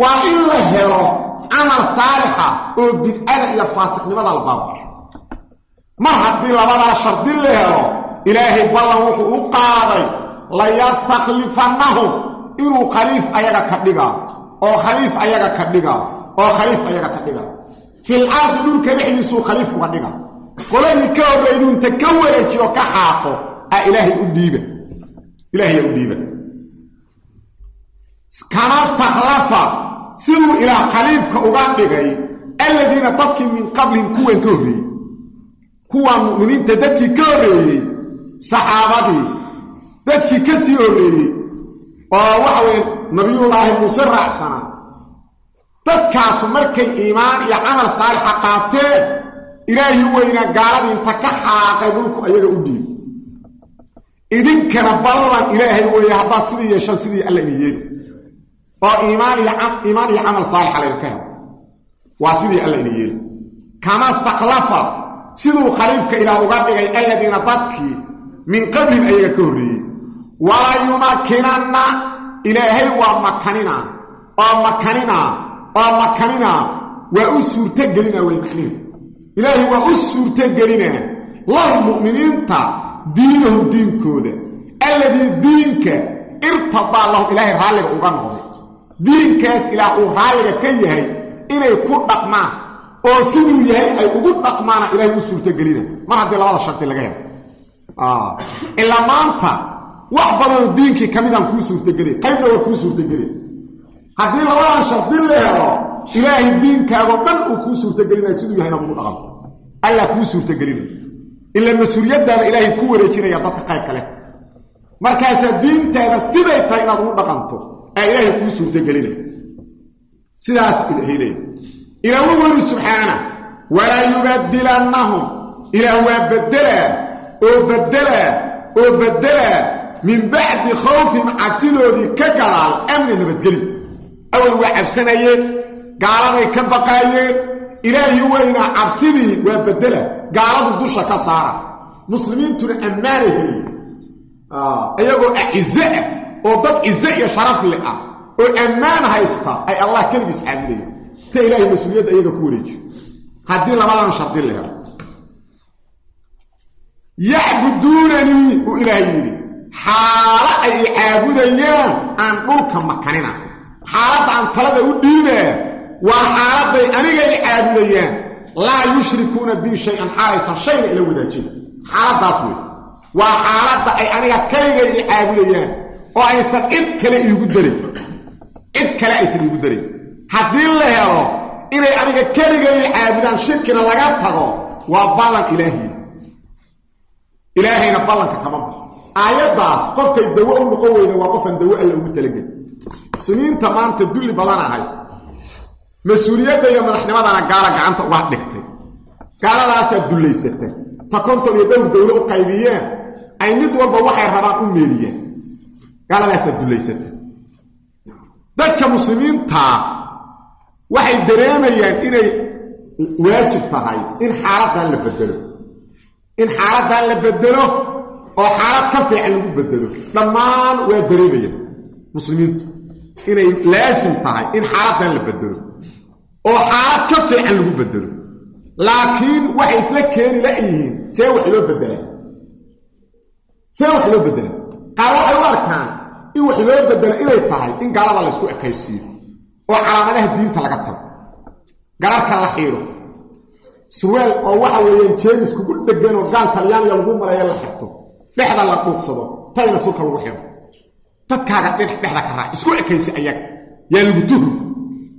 waa in la helo camal saalixa oo bidcada iyo faasiqnimada la baaba'asho mar haddii labadaa shardi la helo ilaahay ballan wuxuu u qaaday layastakhlifannahum inuu khaliif ayaga ka dhigaa oo khaliif ayaga ka dhigaa oo khaliif ayaga ka dhigaa fil ardi dhulka dhexdiisuu khaliif dhiga. Qoladii ka horraydu inta ka wareejiyo ka xaaqo ilaahay u dhiiba ilaahay u dhiiba kama stakhlafa siduu ilaah khaliifka uga dhigay alladiina dadkii min qablihim kuwan ka horreeyey. Kuwaan mu'miniinta dadkii ka horreeyey saxaabadii dadkii ka sii horreeyey. Oo waxa weye nabiyullaahi muuse raacsanaa dadkaasu markay iimaan iyo camal saalixa qaateen ilaahi weyna gaaladii inta ka xaaqay dhulku ayaga u dhiib idinkana ballan ilaahay weeye haddaad sidii yeeshaan sidii alla idin yeeli. Oo iimaan iyo camal saalixa laydinka helo waa sidii alla idin yeeli. Kama stakhlafa siduu khaliifka ilaah uga dhigay alladiina dadkii min qablihim ayaga ka horreeyey. Wala yumakinanna ilaahay waa makanina oo makanina oo makanina waa u suurtogelina wey macnihidu ilaahay waa u suurtogelina lahum mu'miniinta diinahum diinkooda. Alladii diinka irtadaa lahum ilaahay raalliga uga noqday. Diinkaas ilaah uu raalliga ka yahay inay ku dhaqmaan. Oo siduu yahay ay ugu dhaqmaana ilaahay u suurtogelina mar haddii labada sharti laga helo. Ilaa maanta wax badanoo diinkii ka midaan kuu suurtogeliy qaybna waa kuu suurtogeliy haddii labadan shardi la helo ilaahay diinkaagoo dhan uu kuu suurtogelinaya siduu yahay inaad ugu suurtogelinaya ila mas'uuliyaddaada ilaahay ku wareejinaya dadka qaybka leh. Markaasaa diintaada siday tahay inaad ugu dhaqanto aa ilaahay kuu suurtogelinaya sidaas ilaahay leeya ilaah u weri subxaana walaa yubadilannahum ilaah waa beddelaa oo beddelaa oo beddelaa min bacdi khawfim cabsidoodii ka gadaal amni nabadgeli awal waa cabsanayeen gaaladay ka baqaayeen ilaahi weynaa cabsidii waa beddela gaaladu dusha ka saara. Muslimiintuna ammaanay heliye iyagoo acize ah oo dad cize iyo sharaf le ah oo ammaan haysta ay allah keligiis caabudaya. Ta ilaahay mas'uuliyadda iyaga ku wareejiyo. Haddii labadan shardi la helo yacbuduunanii uu ilaah yidhi xaalo ay caabudayaan aan dhulka makanina. Xaaladda aan talada u dhiibaa waa xaaladday aniga i caabudayaan laa yushrikuuna bii shay-an xaalaysan shayna ila wadaajin. Xaaladdaas wey waa xaaladda ay aniga kayga i caabudayaan oo aysan cid kale iigu darin. Cid kale aysan iigu darin. Haddii la helo inay aniga keligay caabudaan shirkina laga tago waa ballan ilaahiy ilaahayna ballanka kama aayaddaas qofkay dawo u noqon weyda waa qofaan dawo alla ugu talageli muslimiinta maanta dulli badana haysta mas'uuliyadda iyo madaxnimadana gaala gacanta uga dhigtay. Gaaladaasaa dullaysata ta konton iyo dhowr dowlo u qaybiyeen ay mid walba waxay rabaan u meeliyeen. Gaaladaasaa dullaysata dadka muslimiintaa waxay dareemayaan inay waajib tahay in xaaladdan la bedelo in xaaladdan la bedelo oo xaalad ka fiican lagu bedelo dhammaan waa dareemayaan muslimiintu inay laasim tahay in xaaladdan la bedelo oo xaalad ka fiican lagu bedelo. Laakiin waxay isla keeni la-yihiin see wax loo bedelaa see wax loo bedelaa qaar waxay u arkaan in wax loo bedelo inay tahay in gaalada laysku ekaysiiyo oo calaamadaha diinta laga tago. Gararka la xiidho surweel oo waxa weeyaan jeemis kugu dhegan oo gaal talyaaniya lagu marayo la xirto. Dhexda la dhuuqsado tayna sulka lagu xidho dadkaaga dhexda ka raac isku ekaysi ayaga yaa lagu tuhri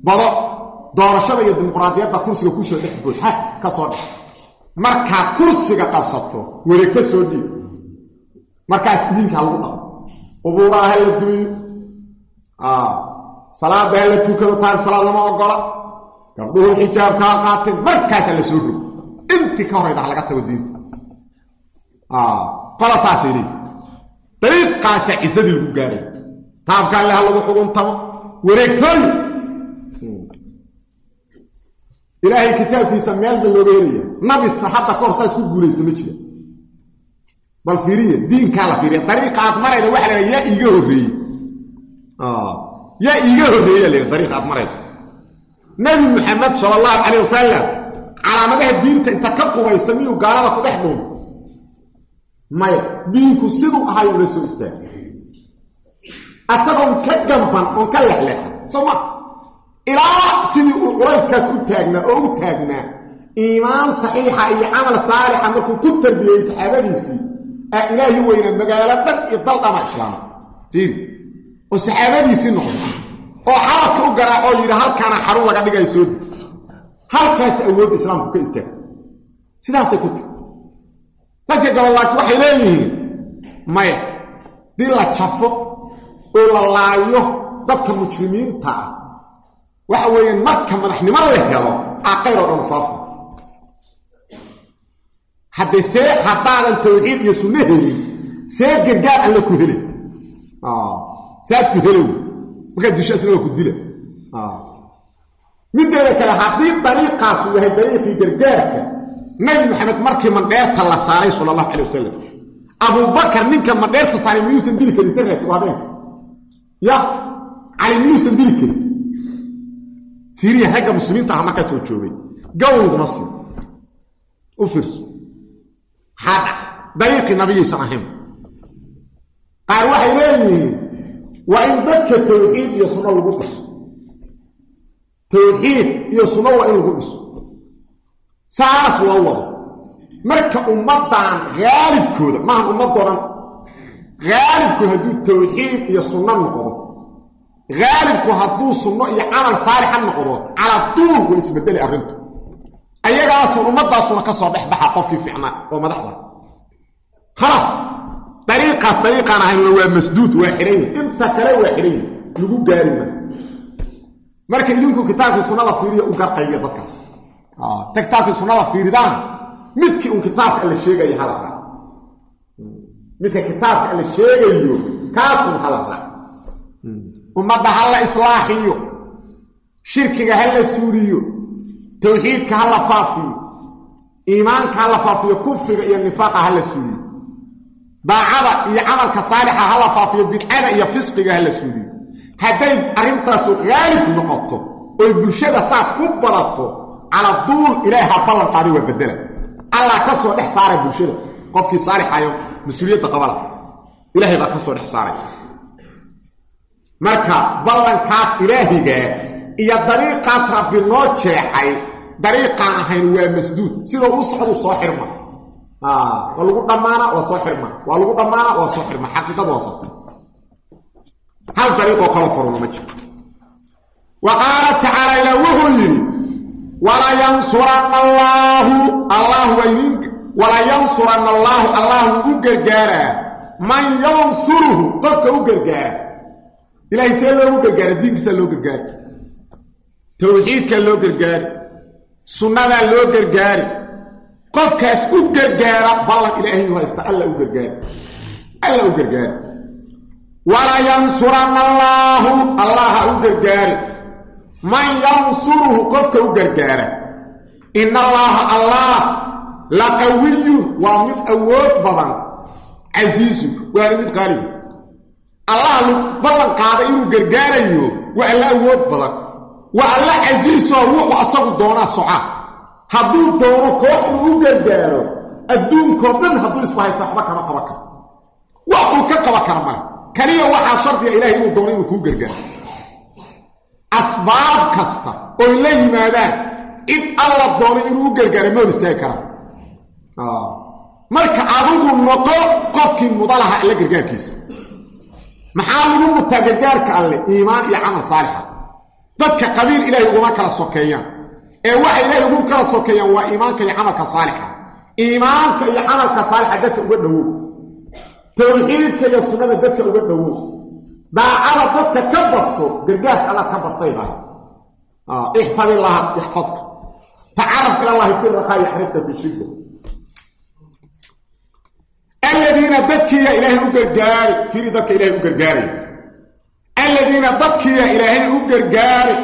bado doorashada iyo dimuqraadiyadda kursiga ku soo dhex bood ha ka soo dhex. Markaad kursiga qabsato wareegta soo dhiib. Markaas diinkaa lagu dhaqo. Qubuuraha ha la dumiyo salaada ha la tukado taar salaad lama ogola. Gabdhuhu xijaabka ha qaateen markaasaa la soo rog intii ka horayda ha laga tago diinta qola saasay leeyihi dariiqaasaa cisadii lagu gaaray. Taabka alle ha lagu xuguntamo wareegtooyo ilaahay kitaabkiisa meelba looga helaya nabisa hadda kahor saas ku guulaysta ma jira. Bal fiiriya diinkaa la fiiriya dariiqa aad marayda waxa la yaa iiga horreeyey. Yaa iiga horreeya la dariiqa aad marayda. Nabi maxamed sala allahu calayh wasalam calaamadaha diinta inta ka qubaysta miyuu gaalada ku dhex dhuunta maya diinku siduu soo istaagay. Asagoon ka gamban oon ka lexleexan soo ma ilaa sidii uu culayskaas u taagnaa oo u taagnaa iimaan saxiixa iyo camal saalixa markuu ku tarbiyeyey saxaabadiisii aa ilaahi weyna magaalo dhan iyo dal dhama islaama. Oo saxaabadiisii noqda oo xaladka u garaacoo yidhi halkaana xarun laga dhigayo soo deg halkaas awoodda islaamku ka istaaga sidaasay ku tiri dadka gabollaaki waxay leeyihiin maya dii la jafo oo la laayo dadka mujrimiinta ah waxa weeyaan marka madaxnimo la helo aqayr oo dhan faafa. Haddee see haddaadan tawxiid iyo sunno helin see gargaar alle ku helin. Saad ku helow. Markaad disho isna ku dila. Mideeda kale haddii dariiqaasu yahay dariiqii gargaarka nabi maxamed markii mandheerta la saaray sala allahu calay wasalam abubakar ninka mandheerta saaray miyuusan dili karin waa habeenka ya cali miyuusan dili karin fiiriya ragga muslimiinta aha markaas oo joogay. Gawlguma siin. U fiirso. Maxaa dariiqii nabiyaysan ahayn. Qaar waxay leeyihiin waa in dadka tawxiid iyo sunno lagu dhiso. Tawxiid iyo sunno waa in lagu dhiso. Saas loo wado marka ummaddan haalibkooda maahan ummadoodan haalibku hadduu tawxiid iyo sunno noqdo haalibku hadduu sunno iyo camal saalixa noqdo cala duul way isbedeli arrintu. Ayagaasun ummaddaasuna ka soo dhex baxa qofkii fiicnaa oo madaxda. Khalaas dariiqaas dariiqaan ahaynuna waa masduud waa xidhan inta kale waa xidhan lagu gaari ma. Marka idinku kitaabkii sunnada fiiriya u garqayya dadkaas ta kitaabkii sunnada fiiridaan. Midkii uun kitaabka alla sheegayo hala raac. Midka kitaabka alla sheegayo kaasun hala raac ummadda ha la islaaxiyo shirkiga ha la suuriyo tawxiidka ha la faafiyo iimaanka ha la faafiyo kufriga iyo nifaaqa ha la suuriyo daacada iyo camalka saalixa ha la faafiyo bidcada iyo fisqiga ha la suuriyo. Hadday arrintaasu haalib noqoto oy bulshada saas ku badato cala duul ilaahi ha ballan qaadi waa bedela allah ka soo dhex saaray bulshada. Qofkii saalixayo mas'uuliyadda qabala ilaahay baa ka soo dhex saaray marka ballankaas ilaahigaa iyo dariiqaas rabbi noo jeexay dariiqaan ahayn waa masduud. Sidoo u socdu soo xirma. Waa lagu dhammaana waa soo xirma. Waa lagu dhammaana waa soo xirma. Xaqiiqadu waa hal dariiqoo kala furuna ma jiro. Wa qaala tacaala ilaa wuxuu yidhi walayansuranna allaahu allah waydin walayansuranna allaahu allah ugu gargaaraa man yansuruhu qofka u gargaara ilaahay see loogu gargaara diinkiisaa loo gargaari. Tawxiidkaa loo gargaari. Sunnadaa loo gargaari. Qofkaas u gargaara ballan ilaahayu haysta alla u gargaari. Alla u gargaari. Walayansuranna allaahu allaha u gargaari. Man yansuruhu qofka u gargaara. Ina allaaha allah la qawiyun waa mid awood badan. Casiisun waana mid qaaliga allah ballan qaada inuu gargaarayo waa alla awood badan. Waa alla casiisoo wuxuu asagu doonaa soca. Hadduu doono koox uu u gargaaro adduunkoo dhan hadduu isku haysta waxba kama qaban karo. Wax uu ka qaban kara male kaliya waxaa shardiga ilahay inuu doono inuu kuu gargaaro. Asbaab kasta oy la yimaadaan cid alla doonay inuu u gargaaro ma hor istaagi kara marka adigu noqo qofkii mudalaha alla gargaarkiisa maxaa lagu mutaa gargaarka alle iimaan iyo camal saalixa? Dadka qabiil ilaahay uguma kala sokeeyaan. Ee waxa ilaahay ugu kala sokeeyaan waa iimaanka iyo camalka saalixa. Iimaanka iyo camalka saalixa dadka uga dhowow. Tawxiidka iyo sunnada dadka uga dhowow. Daacada dadka ka badso gargaarka alla ka badsay tahay ixfad illaha ixfadka. Tacaraf ila allahi fi rakaa yaxrifka fi shidda aladiina dadkiiya ilaahay u gargaari firi dadka ilaahay u gargaaray aladiina dadkiiya ilaahay u gargaari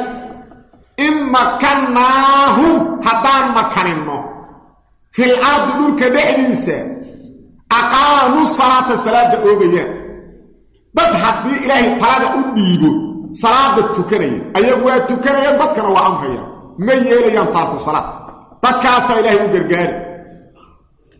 in makannaahum haddaan makaninno fil ardi dhulka dhexdiisa aqaamu salaata salaada oogayaan dad haddii ilaahay talada u dhiibo salaada tukanaya ayagu waa tukanayaan dadkana waa amrayaan ma yeelayaan taarku salaad dadkaasaa ilaahay u gargaari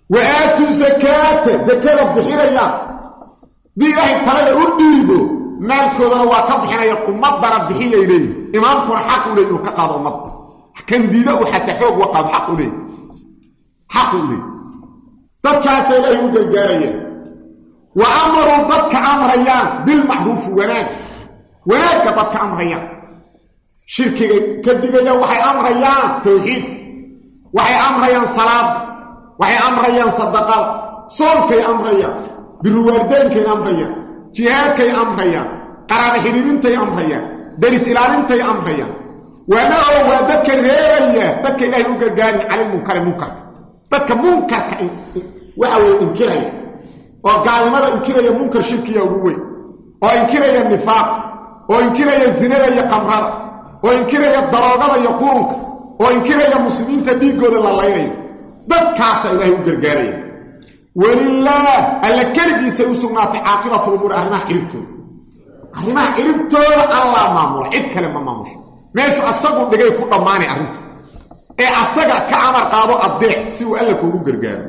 wa aatuu sakaata sakada bixinayaan haddii ilaahay talada u dhiibo maalkoodana waa ka bixinaya ummadana bixiyay leeyihiin imaamkuna xaq u leey inuu ka qaado ummadda kan diida uu xataa xoog wa qaado xaq u leey xaq u leey dadkaasa ilaahay u gargaarayaan wa amaruu dadka amrayaan bilmacruufi wanaag wanaagga dadka amrayaan shirkiga ka waxay amrayaan tawxiidka waxay amrayaan salaada waxay amrayaan sadaqada soonkay amrayaan. Biruwaardeenkay amrayaan. Jihaadkay amrayaan. Qaraaba xidhiirintay amrayaan. Daris ilaalintay amrayaan. Waana-oo waa dadka reebaya dadka ilaahay u gargaarin calilmunkari munkarka dadka munkarka waxa weye inkiraya. Oo gaalnimada inkiraya munkar shirkiya ugu weyn. Oo inkiraya nifaaq. Oo inkiraya zinada iyo qamrada oo inkiraya daroogada iyo qurunka oo inkiraya muslimiinta dhiiggooda la laynayo dadkaasa ilaahay u gargaaraya. Welilaah alla keligiisay u sugnaatay caaqibatu umuur arrimaha ciribtooda. Arrimaha ciribtooda allaa maamula cid kale ma maamusho. Meeshu asagu dhigay ku dhammaanay arrintu. Ee asaga ka amar qaado addeec si uu alla kuugu gargaaro.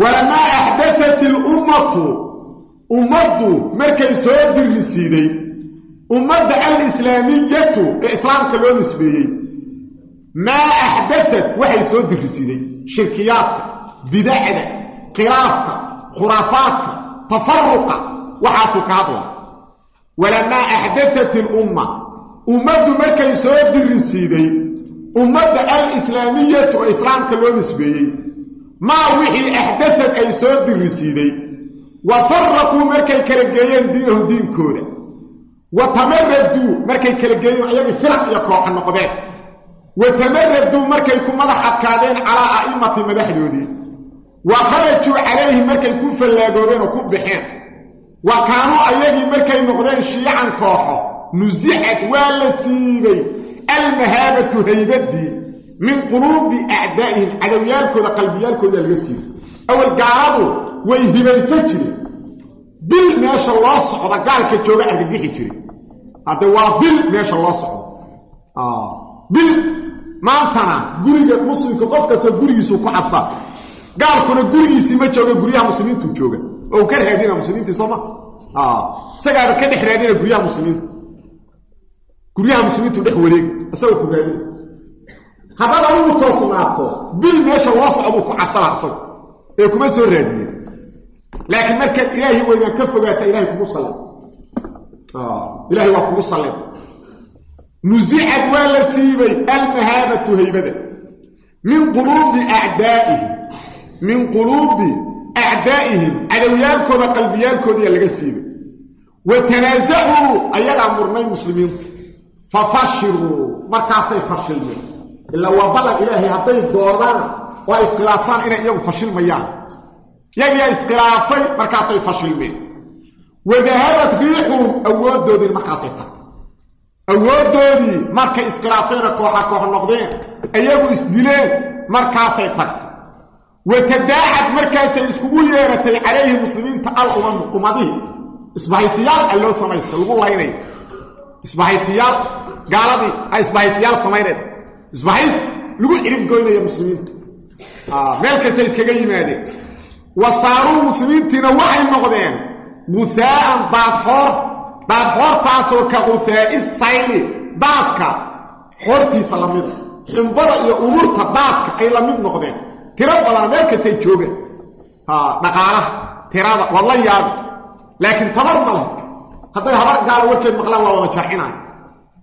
Walamaa axdatat ilummatu ummaddu markay soo dirrisiiday ummadda alislaamiyatu ee islaamka loo nisbeeyey maa axdatat waxay soo dirrisiiday shirkiyaadka bidacda khilaafka khuraafaadka tafaruqa waxaasuu ka hadla walamaa axdatat ilumma ummaddu markay soo dirrisiiday ummadda alislaamiyatu ee islaamka loo nisbeeyey maa wixii axdasad ay soo dirrisiiday wa faraquu markay kala geeyeen diinahum diinkooda wa tamaraduu markay kala geeyeen ayagii firaq iyo kooxa noqdeen wa tamaraduu markay ku madax adkaadeen calaa a'immati madaxdoodii. Wa kharajuu calayhi markay ku fallaagoobeen oo ku baxeen wa kaanuu ayagii markay noqdeen shiican kooxo nusicad waa la siibay almahaabatu haybaddii min quluubi acdaa'ihim cadowyaalkooda qalbiyaalkooda laga siibay. Awal gaaladu way hibaysan jireen. Bil meesha loo socda gaalka jooga argagixi jiray. Hadde waa bil meesha loo socdo. Bil maantana guriga muslimka qof kasta gurigiisuu ku cabsaa gaalkuna gurigiisii ma jooga guryaha muslimiintuu jooga. Oo ka raadina muslimiintii sooma isagaaba ka dhex raadina guryaha muslimiinta guryaha muslimiintu dhex wareeg isagoo ku raadina haddaad adigu toosnaato bil meesha loo socduu ku cabsana isagu ee kuma soo raadiye laakiin markaad ilaahay weynaan ka fogaata ilahay kugu salli ilahay waa kugu sallin nusicad waa la siibay almahaabatu haybada. Min quluubi acdaa'ihim min quluubi acdaa'ihim cadowyaalkooda qalbiyaalkoodiyaa laga siibay. Wa tanaasacuu ayagaa murmay muslimiintu. Fa fashiluu markaasay fashilmeen. Ilaa waa ballan ilaahay hadday doodaan oo ay iskhilaafaan inay iyagu fashilmayaan. Yagiyaa iskhilaafay markaasay fashilmeen. Wadahabat riixuhum awooddoodiin markaasay tagtay awooddoodii markay iskhilaafeena kooxa koox noqdeen iyagu isdileen markaasay tagtay. Watadaacad markaasay iskugu yeeratay calayhi muslimiinta al umamu ummadihii. Isbahaysiyaal a loo samaysta lagu laynayo isbahaysiyaal gaaladii a isbahaysiyaal samayneed. Isbahays lagu cirib goynaya muslimiinta. Meel kastay iskaga yimaadeen. Wa saaruu muslimiintiina waxay noqdeen guhaa'an daadxoor daadxoortaasoo ka guhaa'i sayli daadka xoortiisa la mida xumbada iyo ururta daadka ay la mid noqdeen. Tiro badana meel kastay joogaan dhaqaalaha tirada waad la yaabi. Laakiin tabar ma leh hadday habar gaala warkeed maqlaan waa wada jarcinaya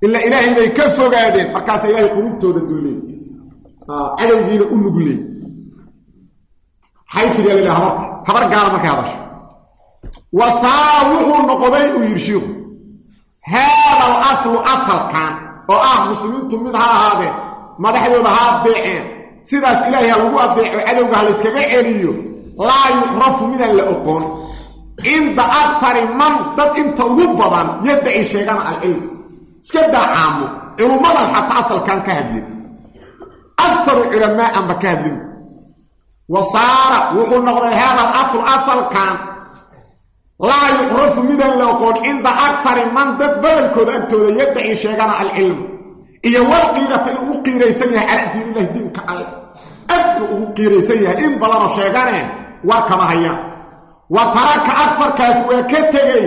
ilaa ilaahay bay ka fogaadeen markaasa ilaahay qulubtooda dulleey cadowgiina u nugley xayfiga lila habarta habar gaala markay hadasho wa saara wuxuu noqday uu yidhi shiiku haada al aslu asalkan oo ah muslimiintu mid ha ahaadeen madaxdooda ha adeeceen sidaas ilaahay ha lagu adeeco cadowga ha layskaga celiyo laa yucrafu midaan la oqoon. Cinda akari man dad inta ugu badan yaddaci sheegana alcilm iska daacaamo culummadan xataa asalkan ka hadlin. Akaru culamaa'anba ka hadlin. Wa wuxuu noqday haada aslu asalkan laa yucrafu midaan la oqoon cinda akari man dad badankooda agtooda yaddaci sheegana alcilm iyo wal qiirata inuu u qiiraysan yahay calaa diinilahi diinka alle. Ad inuu ugu qiiraysan yahay in badanoo sheeganeen war kama hayaan. Wa taraka afarkaas waa ka tegey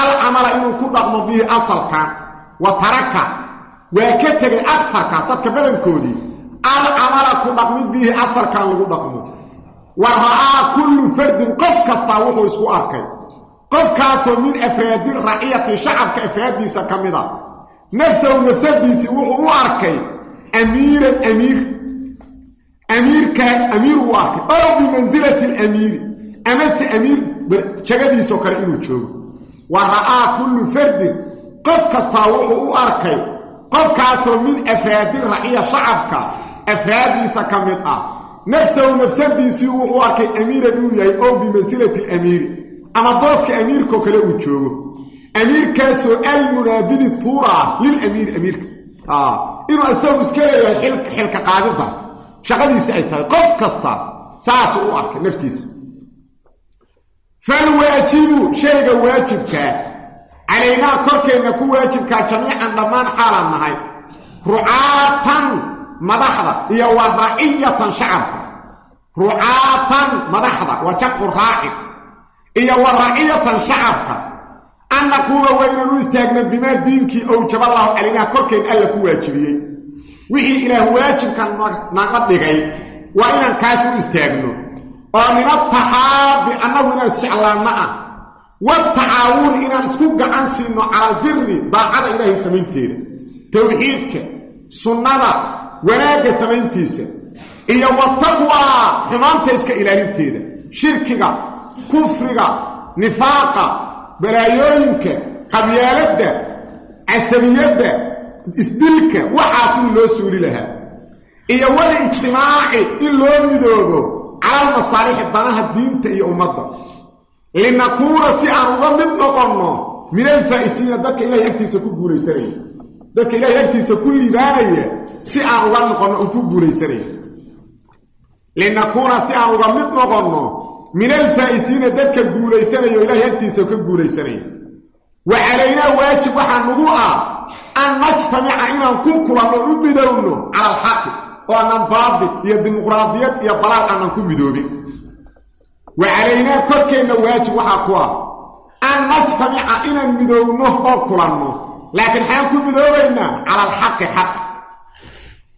alcamala inuu ku dhaqmo bihi asalkan. Wa taraka waa ka tegay afarkaas dadka badankoodii alcamala ku dhaqmid bihi asalkan lagu dhaqmo. Wa ra'aa kullu fardin qof kastaa wuxuu isku arkay qofkaasoo min afraadi raciyati shacabka afraaddiisa ka mid a nafsahu nafsadiisii wuxuu u arkay amiiran amiir. Amiirkaa amiir uu arkay. Ow bimansilati alamiiri. Amase amiir jagadiisoo kale inuu joogo. Wa ra'aa kullu fardin. Qof kastaa wuxuu u arkay qofkaasoo min afraadi raciya shacabka afraaddiisa ka mid ah. Nafsahu nafsadiisii wuxuu arkay amiiran inuu yahay ow bimansilati alamiiri ama booska amiirkoo kale uu joogo. Amiirkaasoo almunaabidi tuuraa lilamiiri amiirka inuu isagu iska leeyahay xilka qaadidaas shaqadiisi ay tahay qof kasta saasuu u arkay naftiisa. Falwaajibu shayga waajibkaa calaynaa korkeenna ku waajibkaa jamiican dhammaan xaalaan nahay. Rucaatan madaxda iyo wa raciyatan shacabka. Rucaatan madaxda waa jamcu raaci iyo wa raciyatan shacabka an naquuma waynan u istaagna bimaa diinkii owjaballahu calaynaa korkeen alla ku waajibiyey. Wixii ilaah waajibkan naga dhigay waa inaan kaas u istaagno. Oo min ataxaabi annagu inaan isjeclaanno ah. Watacaawun inaan isku gacan siino calalbiri daacada ilaahay samaynteeda towxiidka sunnada wanaagga samayntiisa iyo wataqwaa xumaanta iska ilaalinteeda shirkiga kufriga nifaaqa balaayooyinka qabyaaladda casabiyadda isdilka waxaa sidii loo suuli lahaa. Iyo wali ijtimaaci in loo midoobo calal masaalixi danaha diinta iyo ummadda. Linakuuna si aan uga mid noqonno min alfaa'isiina dadka ilahay agtiisa ku guulaysanaya. Dadka ilahay agtiisa ku liibaanaya si aan uga noqonno u ku guulaysanaya. Linakuuna si aan uga mid noqonno min alfaa'isiina dadka guulaysanaya oo ilahay agtiisa ka guulaysanaya. Wa calaynaa waajib waxaa nagu ah an najtamica inaan ku kulanno u midowno cala alxaqi oo aanan baabil iyo dimuqraadiyad iyo dalaal aanan ku midoobin. Wa calaynaa korkeenna waajib waxaa ku ah an najtamica inaan midowno oo kulanno laakiin xaan ku midoobaynaa cala alxaqi xaq.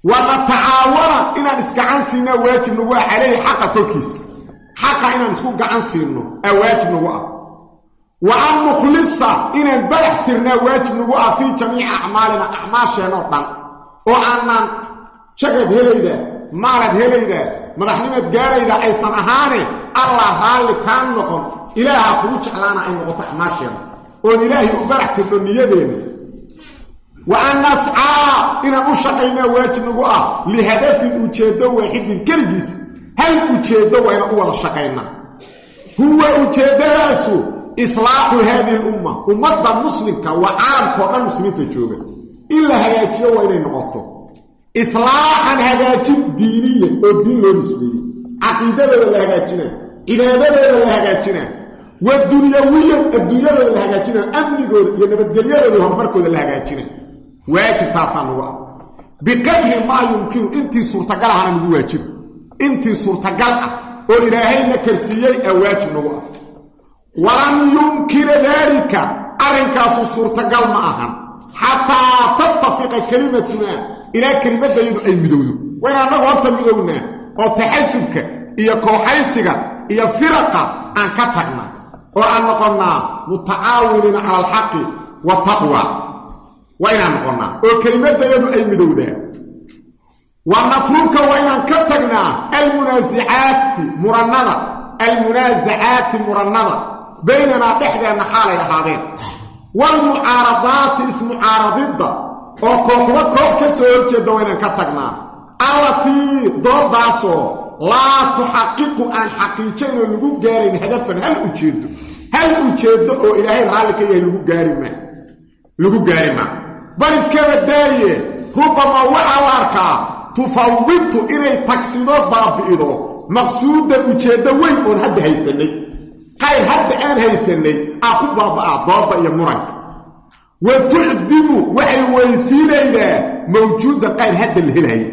Wa natacaawana inaan isgacan siinaa waajib nagu ah xaqa korkiisa xaqa inaan isku gacan siino aa waajib nagu ah. Wa an nukhlisa inaan badax tirnaa waajib nagu ah fii jamiici acmaalina acmaasheenoo dhan oo aanaan jagad helaydaa maalad helaydaa madaxnimaad gaarayda aysan ahaane allah raalli kaa noqon. Ilaaha kugu jeclaana ay noqoto acmaasheena oon ilaahay u badax tirno niyadeena. Wa an nascaa inaan u shaqaynaa waajib nagu ah lihadafin ujeeddo waaxidin keligiis hal ujeeddo waa inaan u wada shaqaynaa huwa ujeeddadaasu islaaxu haadihi lumma ummadda muslimka waa caalamkao dhan muslimiinta jooga. In la hagaajiyo waa inay noqoto. Islaaxan hagaajin diiniya oo diin loo nisbeeyey. Caqiidadooda la hagaajinaa cibaadadooda la hagaajinaa wa dunyawiyan adduunyadooda la hagaajinaa amnigooda iyo nabadgelyadooda horumarkooda la hagaajinaa waajib taasaa nagu ah biqadri maa yumkinu. Intii suurtagal ahana nagu waajiba intii suurtagal ah oo ilaahayna karsiiyey aa waajib nagu ah. Walam yunkira daalika arrinkaasu suurtagal ma ahan. Xataa tattafiqa kelimatuna ilaa kelimadayadu ay midowdo. Wayna annagu horta midownaa oo taxasubka iyo kooxaysiga iyo firaqa aan ka tagna oo aan noqonnaa mutacaawiniina cala alxaqi wataqwa waa inaan noqonnaa oo kelimadayadu ay midowdaa wa natruka waa inaan ka tagnaa almunaasicaati murannada almunaasacaati murannada baynanaa dhexdeenna xaalay ahaadeen. Waalmucaaradaati ismucaaradidda oo kooxba koox ka soo horjeedda waa inaan ka tagnaa. Allatii doodaasoo laa tuxaqiqu aan xaqiijayn oo lagu gaarayn hadafan hal ujeeddo hal ujeeddo oo ilaahay raalli ka yahay lagu gaarima lagu gaari maa bal iskaba daaye rubama waxaa la arkaa tufawidtu inay tagsido baabi'ido maqsuudan ujeeddo weyn oon hadda haysanay qayr hadda aan haysanay aa ku baaba'aa dooda iyo muranka wa tucdimu waxay weysiinaydaa mawjuudan qayr hadda la helaya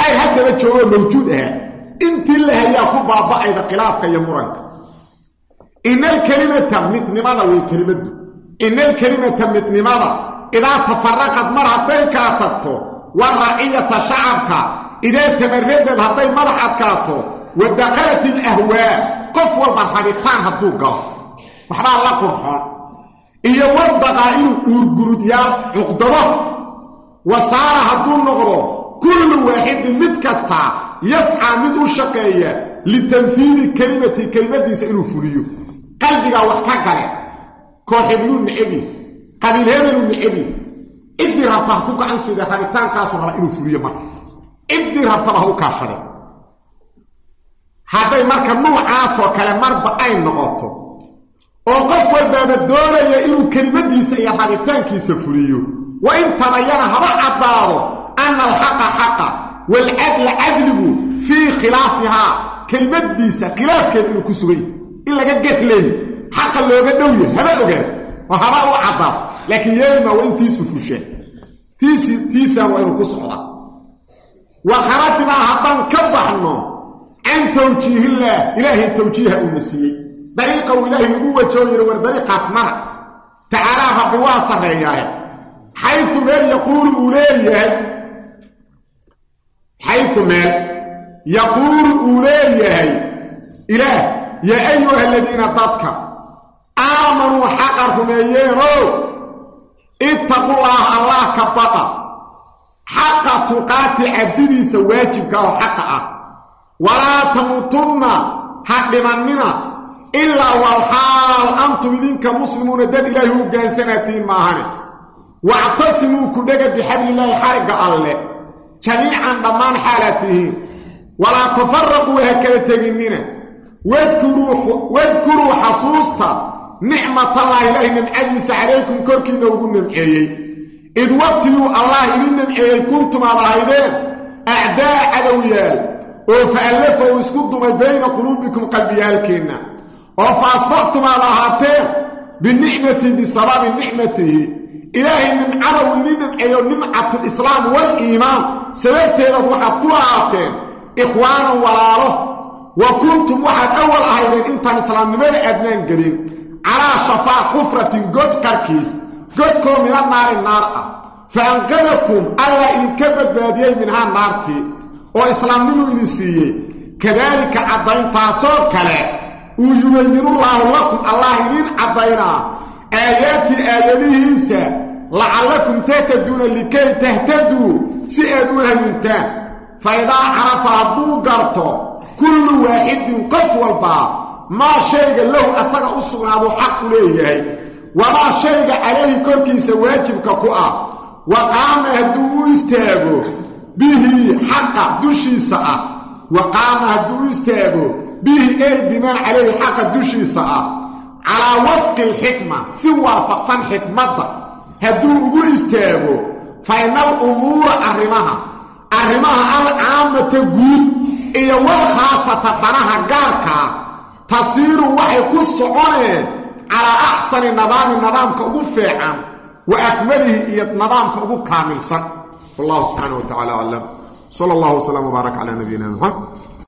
qayr haddaba joogoo mawjuud ahaa intii la hayaa ku baaba'ayda khilaafka iyo muranka ina alkelimata midnimada way kelimaddu ina alkelimata midnimada idaa tafaraqad mar hadday kaa tagto wa raciyata shacabka idaa tamaradad hadday madax adkaato wa dakhalat ilahwaa qof walba rabitaan hadduu galo waxbaa la qurxoon iyo wadaqaa'ilu uurgurudyaal cuqdado wa saara hadduu noqdo kullu waaxidin mid kastaa yascaa mid u shaqeeya litanfiidi kelimati kelimadiisa inuu fuliyo qalbigaa wax ka gale kooxebluu nicebi qabiilheebeluu nicebi ciddii rabta ha ku gacan sida rabitaankaasu raba inuu fuliyo marka. Ciddii rabtaba ha u kaashade hadday marka nuucaasoo kale marba ay noqoto oo qof walbaaba doonaya inuu kelimadiisa iyo rabitaankiisa fuliyo wa in tabayana haba caddaado anna alxaqa xaqa waalcadla cadligu fii khilaafihaa kelimadiisa khilaafkeeda inuu ku sugan yahy in laga gedleeyo xaqa looga dhow yahay haba ogaad oo haba u caddaado laakiin yeelma waa in tiisu fushaa tiisi tiisaan waa inuu ku socdaa. Wa kharajnaa haddaan ka baxno can tawjiihillaah ilaahay tawjiiha uuna siiyey. Dariiqa uu ilaahay ugu wajoo yiri war dariiqaas mara. Tacaalaa rabbi waa sarreeyaahe. Xayu meel yaquulu uu leeyahay. Xayu meel yaquulu uu leeyahay. Ilaah yaa ayuha aladiina dadka aamanuu xaqa rumeeyeenoo ittaqullaaha allah ka baqa. Xaqa tuqaati cabsidiisa waajibka oo xaqa ah. Walaa tamuutunna ha dhimannina ilaa walxaal antum idinka muslimuuna dad ilaahi u hogaansanatiin maahane wactasimuu ku dhega bixablilaahi xarigga alle. Jamiican dhammaan xaalaad tihiin. Walaa tafaraquu ha kala teginnina. Wadkuruu xasuusta nicmatallaahi ilaahi nimcadiisa calaykum korkiinna ugu nimceeyey. Id waqtiguu allah idin nimceeyey kuntum aad ahaydeen acdaa cadow yaal oo fa allafa uu isku dumay bayna quluubikum qalbiyaalkeenna oo fa asbaqtum aad ahaateen binicmatihi bisababi nicmatihi. Ilaahay nimcada uu idin nimceeyo nimcatulislaam waliimaan sababteedaad waxaad ku ahaateen ikhwaanan walaalo wa kuntum waxaad awal ahaydeen intaan islaamnimada aadnaan calaa shafaa xufratin god qarkiis godkoo mina naari naar ah. Fa anqadakum allaa idinka badbaadiyey minhaa naartii oo islaamnimu idin siiyey. Kadaalika caddayntaasoo kale uu yubayinullaahu lakum allah idiin caddaynaa. Aayaatii aayadihiisa lacallakum tahtaduuna likay tahtaduu si aad u hanuuntaan. Fa idaa carafa hadduu garto kullu waaxidin qof walbaa maa shayga lahu asaga u sugnaaduu xaq u leeyahay. Wamaa shayga calayhi korkiisa waajibka ku ah. Wa qaama hadduu u istaago bihi xaqa dushiisa ah. Wa qaama hadduu u istaago bihi ey bimaa calayhi xaqa dushiisa ah. Calaa wafqi alxikma si waafaqsan xikmadda. Hadduu ugu istaago fa ina al umuura arrimaha. Arrimaha alcaamata guud iyo wal danaha gaarkaa tasiiru waxay ku soconeen calaa axsani nidaami nidaamka ugu feecan wa akmalihi iyo nidaamka ugu kaamilsan. Wallahu subxaana wa tacala aclam sala allahu wslam wbaarak calaa nabiyina muxamed